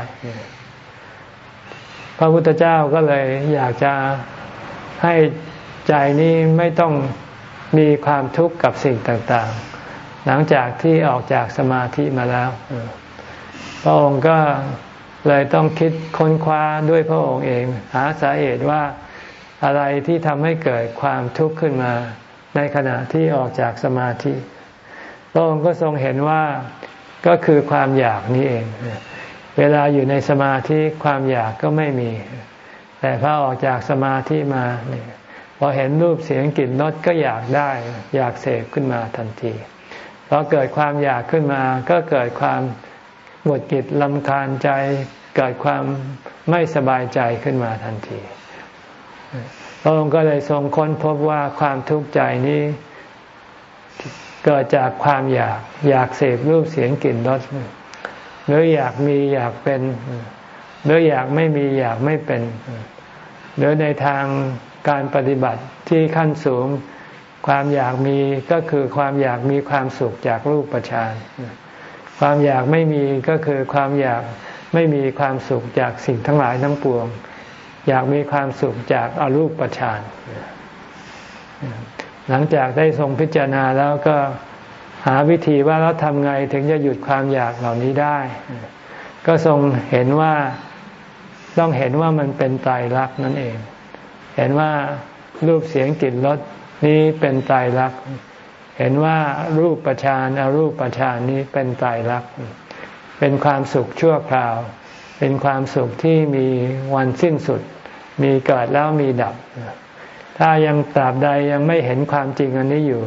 [SPEAKER 1] พระพุทธเจ้าก็เลยอยากจะให้ใจนี้ไม่ต้องมีความทุกข์กับสิ่งต่างๆ หลังจากที่ออกจากสมาธิมาแล้ว พระองค์ก็เลยต้องคิดค้นคว้าด้วยพระองค์เอง หาสาเหตุว่าอะไรที่ทำให้เกิดความทุกข์ขึ้นมา ในขณะที่ออกจากสมาธิพระองค์ก็ทรงเห็นว่าก็คือความอยากนี้เอง เวลาอยู่ในสมาธิความอยากก็ไม่มี แต่พอออกจากสมาธิมาเนี่ยพอเห็นรูปเสียงกลิ่นรสก็อยากได้ อยากเสพขึ้นมาทันทีพอเกิดความอยากขึ้นมา ก็เกิดความหมดกิจลำคาญใจ เกิดความไม่สบายใจขึ้นมาทันที พระองค์ก็เลยทรงค้นพบว่าความทุกข์ใจนี้ เกิดจากความอยาก อยากเสพรูปเสียงกลิ่นรสหรืออยากมีอยากเป็น หรืออยากไม่มีอยากไม่เป็น หรือในทางการปฏิบัติที่ขั้นสูง ความอยากมีก็คือความอยากมีความสุขจากรูปประชานความอยากไม่มีก็คือความอยากไม่มีความสุขจากสิ่งทั้งหลายทั้งปวง อยากมีความสุขจากอารูปประชานหลังจากได้ทรงพิจารณาแล้วก็หาวิธีว่าเราทำไงถึงจะหยุดความอยากเหล่านี้ได้ ก็ทรงเห็นว่าต้องเห็นว่ามันเป็นไตรลักษณ์นั่นเอง เห็นว่ารูปเสียงกลิ่นรสนี้เป็นไตรลักษณ์เห็นว่ารูปประชานอารูปประชานนี้เป็นไตรลักษณ์เป็นความสุขชั่วคราว เป็นความสุขที่มีวันสิ้นสุด มีเกิดแล้วมีดับ ถ้ายังตราบใดยังไม่เห็นความจริงอันนี้อยู่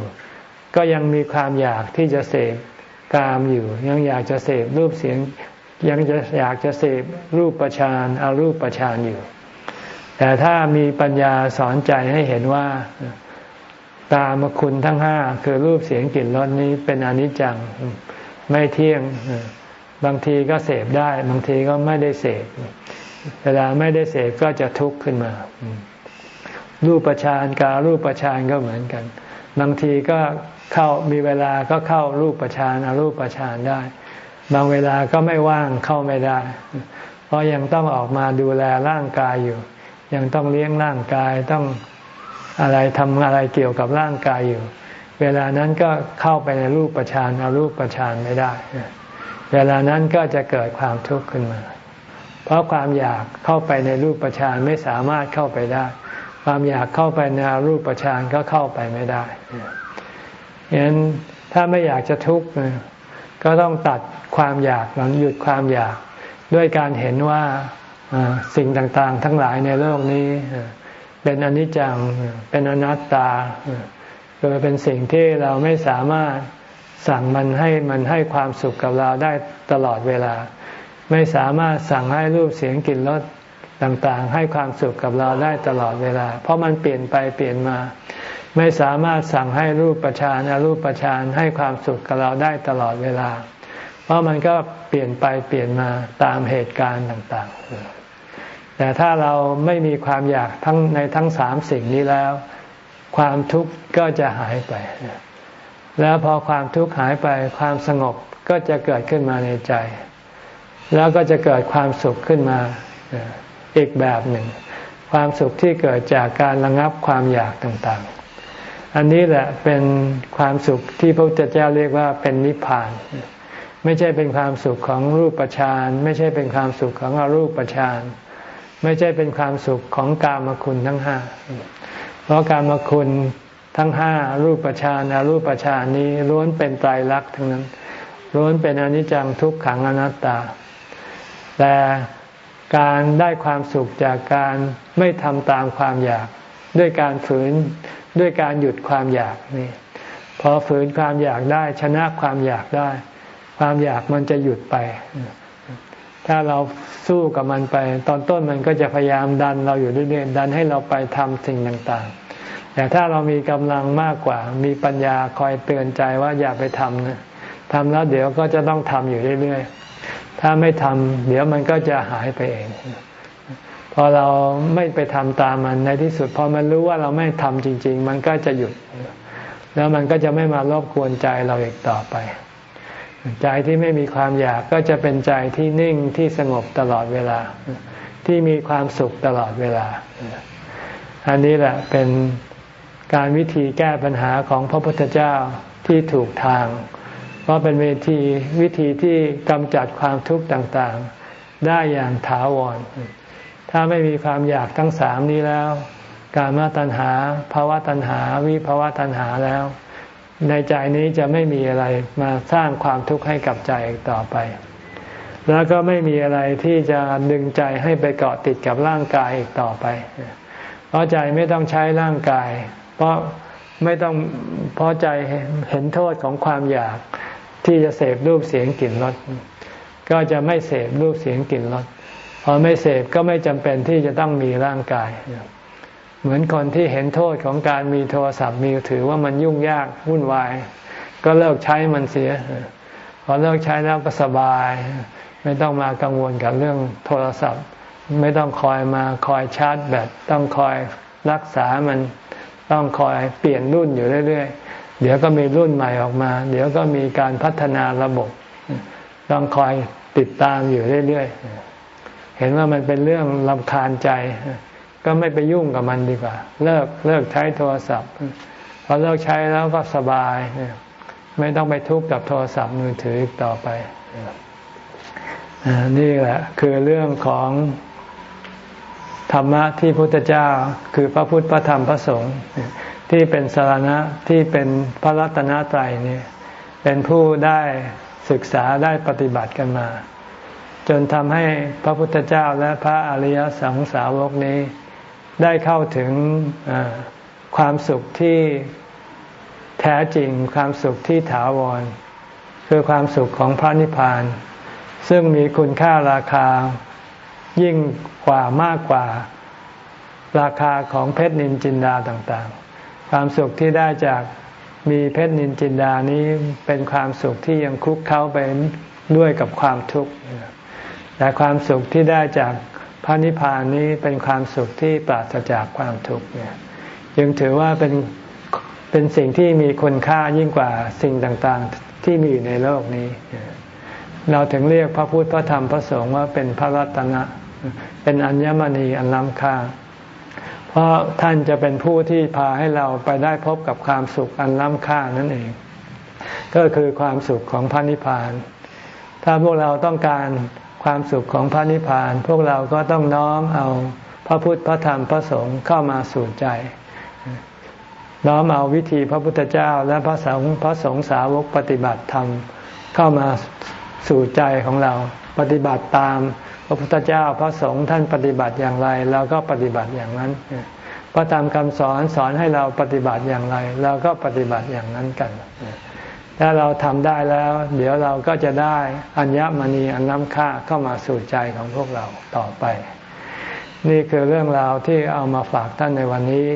[SPEAKER 1] ก็ยังมีความอยากที่จะเสพกามอยู่ ยังอยากจะเสพรูปเสียง ยังจะอยากจะเสพรูปประชานอารูปประชานอยู่ แต่ถ้ามีปัญญาสอนใจให้เห็นว่าตามคุณทั้งห้าคือรูปเสียงกลิ่นรสนี้เป็นอนิจจัง ไม่เที่ยงบางทีก็เสพได้ บางทีก็ไม่ได้เสพ เวลาไม่ได้เสพก็จะทุกข์ขึ้นมา รูปประชานการรูปประชานก็เหมือนกัน บางทีก็เข้ามีเวลาก็เข้ารูปประชานอารูปประชานได้ บางเวลาก็ไม่ว่างเข้าไม่ได้ เพราะยังต้องออกมาดูแลร่างกายอยู่ ยังต้องเลี้ยงร่างกายต้องอะไรทำอะไรเกี่ยวกับร่างกายอยู่ เวลานั้นก็เข้าไปในรูปประชานเอารูปประชานไม่ได้ เวลานั้นก็จะเกิดความทุกข์ขึ้นมา เพราะความอยากเข้าไปในรูปประชานไม่สามารถเข้าไปได้ ความอยากเข้าไปในรูปประชานก็เข้าไปไม่ได้ฉะนั้นถ้าไม่อยากจะทุกข์ก็ต้องตัดความอยากหลังหยุดความอยาก ด้วยการเห็นว่าสิ่งต่างๆ ทั้งหลายในโลกนี้ เป็นอนิจจังเป็นอนัตตาคือเป็นสิ่งที่เราไม่สามารถสั่งมันให้มันให้ความสุขกับเราได้ตลอดเวลา ไม่สามารถสั่งให้รูปเสียงกลิ่นรสต่างๆ ให้ความสุขกับเราได้ตลอดเวลา เพราะมันเปลี่ยนไปเปลี่ยนมา ไม่สามารถสั่งให้รูปประชานอรูปประชานให้ความสุขกับเราได้ตลอดเวลา เพราะมันก็เปลี่ยนไปเปลี่ยนมาตามเหตุการณ์ต่างๆ แต่ถ้าเราไม่มีความอยากทั้งในทั้งสามสิ่งนี้แล้ว ความทุกข์ก็จะหายไป แล้วพอความทุกข์หายไปความสงบก็จะเกิดขึ้นมาในใจ แล้วก็จะเกิดความสุขขึ้นมาอีกแบบหนึ่ง ความสุขที่เกิดจากการระงับความอยากต่างๆ อันนี้แหละเป็นความสุขที่พระพุทธเจ้าเรียกว่าเป็นนิพพาน ไม่ใช่เป็นความสุขของรูปฌานไม่ใช่เป็นความสุขของอรูปฌานไม่ใช่เป็นความสุขของกามคุณทั้งห้าเพราะกามคุณทั้งห้ารูปฌานอารูปฌานนี้ล้วนเป็นไตรลักษณ์ทั้งนั้นล้วนเป็นอนิจจังทุกขังอนัตตา แต่การได้ความสุขจากการไม่ทำตามความอยาก ด้วยการฝืนด้วยการหยุดความอยากนี่พอฝืนความอยากได้ชนะความอยากได้ ความอยากมันจะหยุดไป ถ้าเราสู้กับมันไป ตอนต้นมันก็จะพยายามดันเราอยู่เรื่อยๆดันให้เราไปทำสิ่งต่างๆ แต่ถ้าเรามีกำลังมากกว่า มีปัญญาคอยเตือนใจว่าอย่าไปทำนะทำแล้วเดี๋ยวก็จะต้องทำอยู่เรื่อยๆ ถ้าไม่ทำเดี๋ยวมันก็จะหายไปเอง พอเราไม่ไปทำตามมันในที่สุดพอมันรู้ว่าเราไม่ทำจริง ๆ มันก็จะหยุด แล้วมันก็จะไม่มารบกวนใจเราอีกต่อไป ใจที่ไม่มีความอยากก็จะเป็นใจที่นิ่งที่สงบตลอดเวลา ที่มีความสุขตลอดเวลา อันนี้แหละเป็นการวิธีแก้ปัญหาของพระพุทธเจ้าที่ถูกทาง ราะเป็นวิธีวิธีที่กำจัดความทุกข์ต่างๆ ได้อย่างถาวร ถ้าไม่มีความอยากทั้งสามนี้แล้ว การมาตัณหาภาวะตัณหา วิภาวะตัณหาแล้ว ในใจนี้จะไม่มีอะไรมาสร้างความทุกข์ให้กับใจต่อไป แล้วก็ไม่มีอะไรที่จะดึงใจให้ไปเกาะติดกับร่างกายอีกต่อไป เพราะใจไม่ต้องใช้ร่างกาย เพราะไม่ต้องเพราะใจเห็นโทษของความอยาก ที่จะเสพรูปเสียงกลิ่นรสก็จะไม่เสพรูปเสียงกลิ่นรสพอไม่เสพก็ไม่จำเป็นที่จะต้องมีร่างกาย เหมือนคนที่เห็นโทษของการมีโทรศัพท์มีถือว่ามันยุ่งยากวุ่นวาย ก็เลิกใช้มันเสีย พอเลิกใช้แล้วก็สบาย ไม่ต้องมากังวลกับเรื่องโทรศัพท์ ไม่ต้องคอยมาคอยชาร์จแบตต้องคอยรักษามันต้องคอยเปลี่ยนรุ่นอยู่เรื่อย เดี๋ยวก็มีรุ่นใหม่ออกมา เดี๋ยวก็มีการพัฒนาระบบ ต้องคอยติดตามอยู่เรื่อยๆ เห็นว่ามันเป็นเรื่องลำคาญใจ ก็ไม่ไปยุ่งกับมันดีกว่า เลิกเลิกใช้โทรศัพท์พอเลิกใช้แล้วก็สบาย ไม่ต้องไปทุกข์กับโทรศัพท์มือถืออีกต่อไป นี่แหละ คือเรื่องของธรรมะที่พุทธเจ้า คือพระพุทธพระธรรมพระสงฆ์ ที่เป็นสารณะที่เป็นพระรัตนตรัยเนี่ยเป็นผู้ได้ศึกษาได้ปฏิบัติกันมา จนทำให้พระพุทธเจ้าและพระอริยสังสาวกนี้ ได้เข้าถึงความสุขที่แท้จริงความสุขที่ถาวร คือความสุขของพระนิพพาน ซึ่งมีคุณค่าราคายิ่งกว่ามากกว่าราคาของเพชรนินจินดาต่าง ความสุขที่ได้จากมีเพชรนินจินดานี้เป็นความสุขที่ยังคุกเข้าไปด้วยกับความทุกข์แต่ความสุขที่ได้จากพระนิพพานนี้เป็นความสุขที่ปราศจากความทุกข์เนี่ยจึงถือว่าเป็นเป็นสิ่งที่มีคุณค่ายิ่งกว่าสิ่งต่างๆที่มีอยู่ในโลกนี้ เราถึงเรียกพระพุทธพระธรรมพระสงฆ์ว่าเป็นพระรัตนะ เป็นอัญมณีอันล้ำค่า เพราะท่านจะเป็นผู้ที่พาให้เราไปได้พบกับความสุขอันล้ำค่านั่นเอง ก็คือความสุขของพระนิพพาน ถ้าพวกเราต้องการความสุขของพระนิพพาน พวกเราก็ต้องน้อมเอาพระพุทธพระธรรมพระสงฆ์เข้ามาสู่ใจ น้อมเอาวิธีพระพุทธเจ้าและพระสงฆ์พระสงฆ์สาวกปฏิบัติธรรมเข้ามาสู่ใจของเรา ปฏิบัติตาม ระพุทธเจ้าพระสงฆ์ท่านปฏิบัติอย่างไรเราก็ปฏิบัติอย่างนั้นพระธรรมคำสอนสอนให้เราปฏิบัติอย่างไรเราก็ปฏิบัติอย่างนั้นกัน ถ้าเราทำได้แล้ว เดี๋ยวเราก็จะได้อัญญมณีอันน้ำค่าเข้ามาสู่ใจของพวกเราต่อไป นี่คือเรื่องราวที่เอามาฝากท่านในวันนี้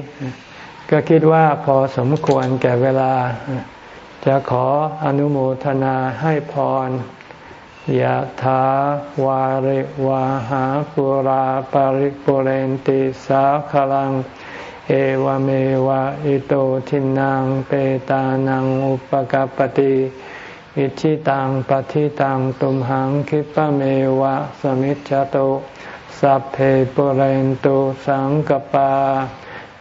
[SPEAKER 1] ก็คิดว่าพอสมควรแก่เวลา จะขออนุโมทนาให้พร ยะถาวาริวาหาปุราปาริปุเรนติสาขลัง เอวเมวะอิโตทินังเปตานังอุปกปติอิชิตังปฏิตังตุมหังคิปะเมวะสมิจจโตสัพเพปุเรนตุสังกปา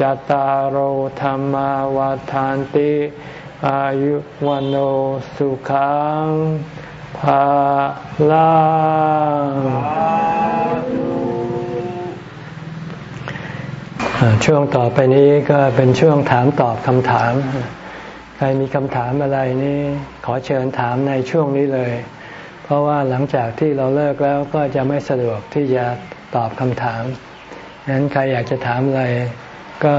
[SPEAKER 1] จตารโหธรรมวาทานติ อายุวันโอสุขังภาลังช่วงต่อไปนี้ก็เป็นช่วงถามตอบคำถาม ใครมีคำถามอะไรนี่ขอเชิญถามในช่วงนี้เลย เพราะว่าหลังจากที่เราเลิกแล้วก็จะไม่สะดวกที่จะตอบคำถามฉะนั้นใครอยากจะถามอะไร ก็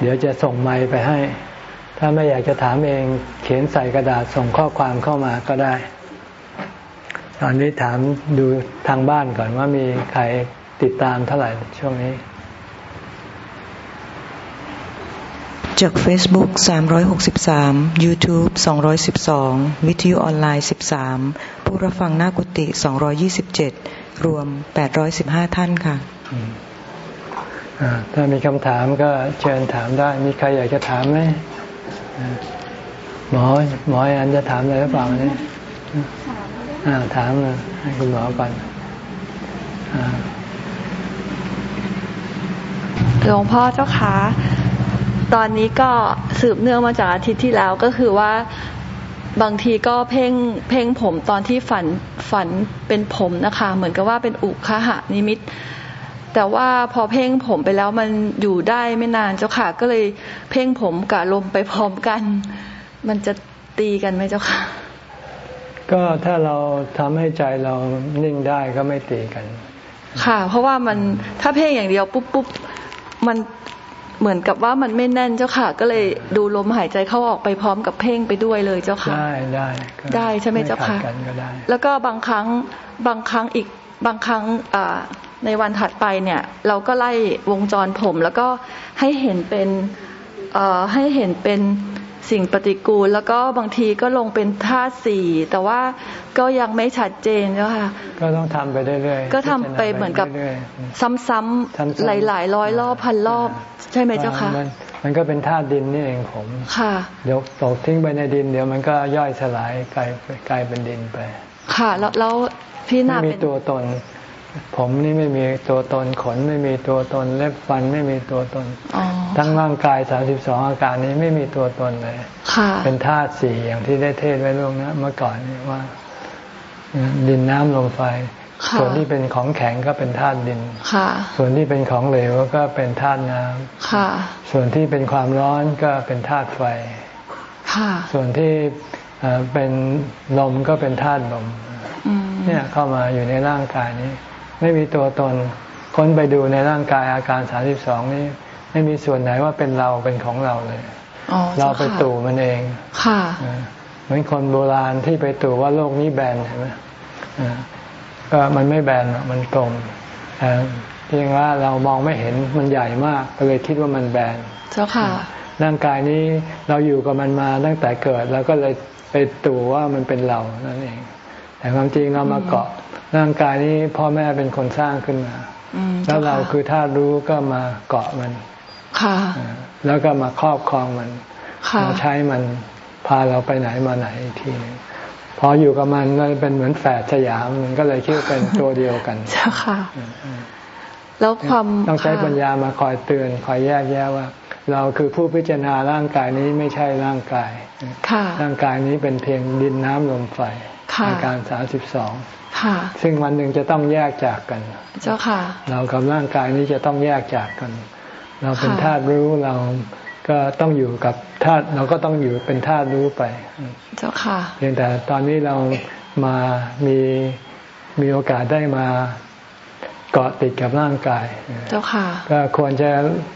[SPEAKER 1] เดี๋ยวจะส่งไมค์ไปให้ ถ้าไม่อยากจะถามเองเขียนใส่กระดาษส่งข้อความเข้ามาก็ได้ ตอนนี้ถามดูทางบ้านก่อนว่ามีใครติดตามเท่าไหร่ช่วงนี้
[SPEAKER 2] จาก Facebook 363 YouTube 212 วิทยุออนไลน์ 13 ผู้รับฟังหน้ากุฏิ227 รวม 815 ท่านค่ะ
[SPEAKER 1] ถ้ามีคำถามก็เชิญถามได้ มีใครอยากจะถามไหมหมอหมออันจะถามอะไรหรือเปล่าเนี่ยถามเลยให้คุณหมอก่อน
[SPEAKER 3] หลวงพ่อเจ้าคะตอนนี้ก็สืบเนื่องมาจากอาทิตย์ที่แล้วก็คือว่าบางทีก็เพ่งเพ่งผมตอนที่ฝันฝันเป็นผมนะคะ เหมือนกับว่าเป็นอุคหะนิมิต แต่ว่าพอเพ่งผมไปแล้วมันอยู่ได้ไม่นานเจ้าค่ะ ก็เลยเพ่งผมกับลมไปพร้อมกัน มันจะตีกันไหมเจ้าค่ะ
[SPEAKER 1] ก็ถ้าเราทำให้ใจเรานิ่งได้ก็ไม่ตีกัน
[SPEAKER 3] ค่ะ เพราะว่ามันถ้าเพ่งอย่างเดียวปุ๊บปุ๊บมันเหมือนกับว่ามันไม่แน่นเจ้าค่ะ ก็เลยดูลมหายใจเข้าออกไปพร้อมกับเพ่งไปด้วยเลยเจ้าค่ะ
[SPEAKER 1] ได้ได้
[SPEAKER 3] ได้ใช่ไหมเจ้าค่ะแล้วก็บางครั้งบางครั้งอีกบางครั้ง ในวันถัดไปเนี่ยเราก็ไล่วงจรผม แล้วก็ให้เห็นเป็นให้เห็นเป็นสิ่งปฏิกูล แล้วก็บางทีก็ลงเป็นธาตุสี่แต่ว่าก็ยังไม่ชัดเจนเจ้าค่ะ
[SPEAKER 1] ก็ต้องทำไปเรื่อย
[SPEAKER 3] ๆก็ทำไปเหมือนกับซ้ำๆหลายๆร้อยรอบพันรอบ ใช่ไหมเจ้าค่ะ
[SPEAKER 1] มันก็เป็นธาตุดินนี่เองผม
[SPEAKER 3] ค่ะ
[SPEAKER 1] เดี๋ยวตกทิ้งไปในดิน เดี๋ยวมันก็ย่อยสลายกลายกลายเป็นดินไป
[SPEAKER 3] ค่ะ แล้วแล้วพี่นา
[SPEAKER 1] ไม่มีตัวตน ผมนี่ไม่มีตัวตนขนไม่มีตัวตนเล็บฟันไม่มีตัวตน ทั้งร่างกายสามสิบสองอาการนี้ไม่มีตัวตนเลยเป็นธาตุสี่อย่างที่ได้เทศไว้ล่วงนะเมื่อก่อนนี่ว่า ดินน้ำลมไฟ ส่วนที่เป็นของแข็งก็เป็นธาตุดินส่วนที่เป็นของเหลวก็เป็นธาตุน้ำส่วนที่เป็นความร้อนก็เป็นธาตุไฟส่วนที่เป็นลมก็เป็นธาตุลมเนี่ยเข้ามาอยู่ในร่างกายนี้ ไม่มีตัวตน ค้นไปดูในร่างกายอาการสาสิบสองนี้ ไม่มีส่วนไหนว่าเป็นเราเป็นของเราเลยเราไปตู่มันเอง
[SPEAKER 3] ค่ะ
[SPEAKER 1] เหมือนคนโบราณที่ไปตู่ว่าโลกนี้แบนใช่ไหมก็มันไม่แบนมันตรงเพียงว่าเรามองไม่เห็นมันใหญ่มากก็เลยคิดว่ามันแบน
[SPEAKER 3] เจ้าค่ะ
[SPEAKER 1] ร่างกายนี้เราอยู่กับมันมาตั้งแต่เกิด แล้วก็เลยไปตู่ว่ามันเป็นเรานั่นเอง แต่ความจริงเรามาเกาะร่างกายนี้พ่อแม่เป็นคนสร้างขึ้นมาแล้วเราคือธาตุรู้ก็มาเกาะมัน
[SPEAKER 3] ค่ะ
[SPEAKER 1] แล้วก็มาครอบครองมันมาใช้มันพาเราไปไหนมาไหนทีนึงพออยู่กับมันมันเป็นเหมือนแฝดสยามมันก็เลยคิดว่าเป็นตัวเดียวกัน
[SPEAKER 3] ใช่ค่ะ แล้วความ
[SPEAKER 1] ต้องใช้ปัญญามาคอยเตือนคอยแยกแยะว่า เราคือผู้พิจารณาร่างกายนี้ไม่ใช่ร่างกาย ร่างกายนี้เป็นเพียงดินน้ำลมไฟอาการสามสิบสองซึ่งวันหนึ่งจะต้องแยกจากกัน
[SPEAKER 3] เจ้าค่ะ
[SPEAKER 1] เรากับร่างกายนี้จะต้องแยกจากกัน เราเป็นธาตุรู้เราก็ต้องอยู่กับธาตุเราก็ต้องอยู่เป็นธาตุรู้ไป
[SPEAKER 3] เจ้าค่ะ
[SPEAKER 1] เพียงแต่ตอนนี้เรามามีมีโอกาสได้มาเกาะติดกับร่างกาย
[SPEAKER 3] เจ้าค่ะ
[SPEAKER 1] ก็ควรจะ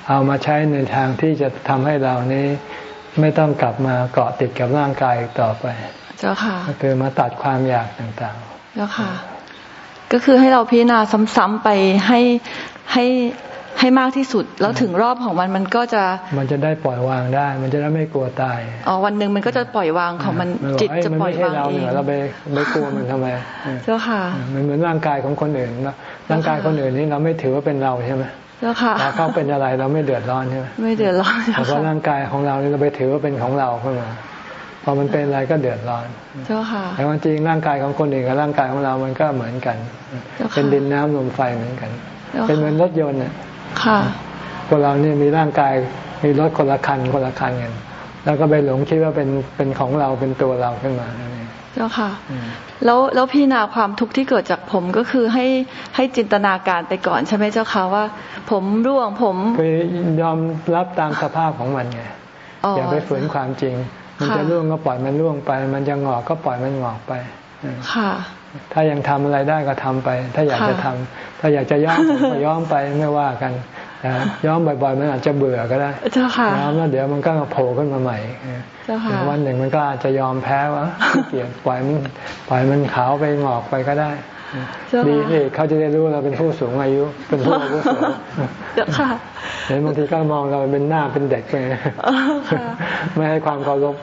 [SPEAKER 1] เอามาใช้ในทางที่จะทำให้เรานี้ไม่ต้องกลับมาเกาะติดกับร่างกายต่อไป
[SPEAKER 3] เจ้าค่ะ
[SPEAKER 1] ก็คือมาตัดความอยากต่างๆ
[SPEAKER 3] แล้วค่ะ ก็คือให้เราพิจารณาซ้ำๆไปให้ให้ให้มากที่สุด แล้วถึงรอบของมันมันก็จะ
[SPEAKER 1] มันจะได้ปล่อยวางได้ มันจะได้ไม่กลัวตาย
[SPEAKER 3] อ๋อวันหนึ่งมันก็จะปล่อยวางของมันจิตจะปล่อยวางเอง
[SPEAKER 1] เราไปไม่กลัวมันทำไม
[SPEAKER 3] เจ้าค่ะ
[SPEAKER 1] มันเหมือนร่างกายของคนอื่นนะร่างกายคนอื่นนี่เราไม่ถือว่าเป็นเราใช่ไหม
[SPEAKER 3] เจ้าค่ะ
[SPEAKER 1] เขาเป็นอะไรเราไม่เดือดร้อนใช่ไหม
[SPEAKER 3] ไม่เดือดร้อน
[SPEAKER 1] แต่ว่าร่างกายของเรานี่เราไปถือว่าเป็นของเราขึ้นมา พอมันเป็นอะไรก็เดือดร้อน
[SPEAKER 3] เจ้าค่ะ
[SPEAKER 1] แต่ว่าจริงร่างกายของคนอื่นกับร่างกายของเรามันก็เหมือนกัน เป็นดินน้ำลมไฟเหมือนกัน เป็นเหมือนรถยนต์เนี่ย
[SPEAKER 3] ค่ะ
[SPEAKER 1] พวกเราเนี่ยมีร่างกายมีรถคนละคันคนละคันกันแล้วก็ไปหลงคิดว่าเป็นเป็นของเราเป็นตัวเราขึ้นมา
[SPEAKER 3] เจ้าค่ะ แล้วแล้วพี่นาความทุกข์ที่เกิดจากผมก็คือให้ให้จินตนาการไปก่อนใช่ไหมเจ้าค่ะว่า ผมร่วงผม
[SPEAKER 1] คือยอมรับตามสภาพของมันไงอย่าไปฝืนความจริง มันจะร่วงก็ปล่อยมันร่วงไป มันจะงอกก็ปล่อยมันงอกไป
[SPEAKER 3] ค่ะ
[SPEAKER 1] ถ้ายังทำอะไรได้ก็ทำไป ถ้าอยากจะทำถ้าอยากจะย้อมก็ย้อมไปไม่ว่ากันย้อมบ่อยๆ มันอาจจะเบื่อก็ได้
[SPEAKER 3] เจ้าค่ะ
[SPEAKER 1] ย้อมแล้วเดี๋ยวมันก็โผล่ขึ้นมาใหม่
[SPEAKER 3] เจ้าค่ะ
[SPEAKER 1] วันหนึ่งมันก็อาจจะยอมแพ้วะเกลียดปล่อยมันปล่อยมันขาวไปงอกไปก็ได้ ดีที่เขาจะได้รู้เราเป็นผู้สูงอายุ เป็นผู้อาวุโส
[SPEAKER 3] เจ้าค่ะ
[SPEAKER 1] เห็นบางทีก็มองเราเป็นหน้าเป็นเด็กไปไม่ให้ความเคารพ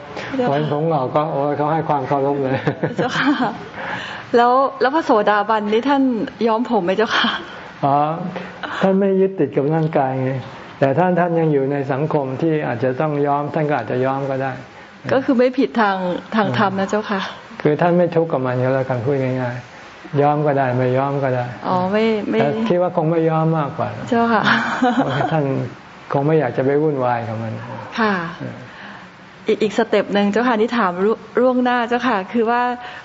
[SPEAKER 1] วันของเราก็โอ้เขาให้ความเคารพเลย
[SPEAKER 3] เจ้าค่ะ แล้วแล้วพระโสดาบันนี่ท่านย้อมผมไหมเจ้าค่ะ
[SPEAKER 1] อ๋อท่านไม่ยึดติดกับร่างกายไงแต่ท่านท่านยังอยู่ในสังคมที่อาจจะต้องยอมท่านก็อาจจะยอมก็ได้
[SPEAKER 3] ก็คือไม่ผิดทางทางธรรมนะเจ้าค่ะ
[SPEAKER 1] คือท่านไม่ทุกข์กับมันก็แล้วกันพูดง่ายๆ ยอมก็ได้ไม่ยอมก็ได้
[SPEAKER 3] อ๋อไม่ไม่
[SPEAKER 1] แต่คิดว่าคงไม่ยอมมากกว่า
[SPEAKER 3] เจ้าค่ะ
[SPEAKER 1] เพราะท่านคงไม่อยากจะไปวุ่นวายกับมัน
[SPEAKER 3] ค่ะ อีกอีกสเต็ปหนึ่งเจ้าค่ะที่ถามร่วล่วงหน้าเจ้าค่ะ คือว่า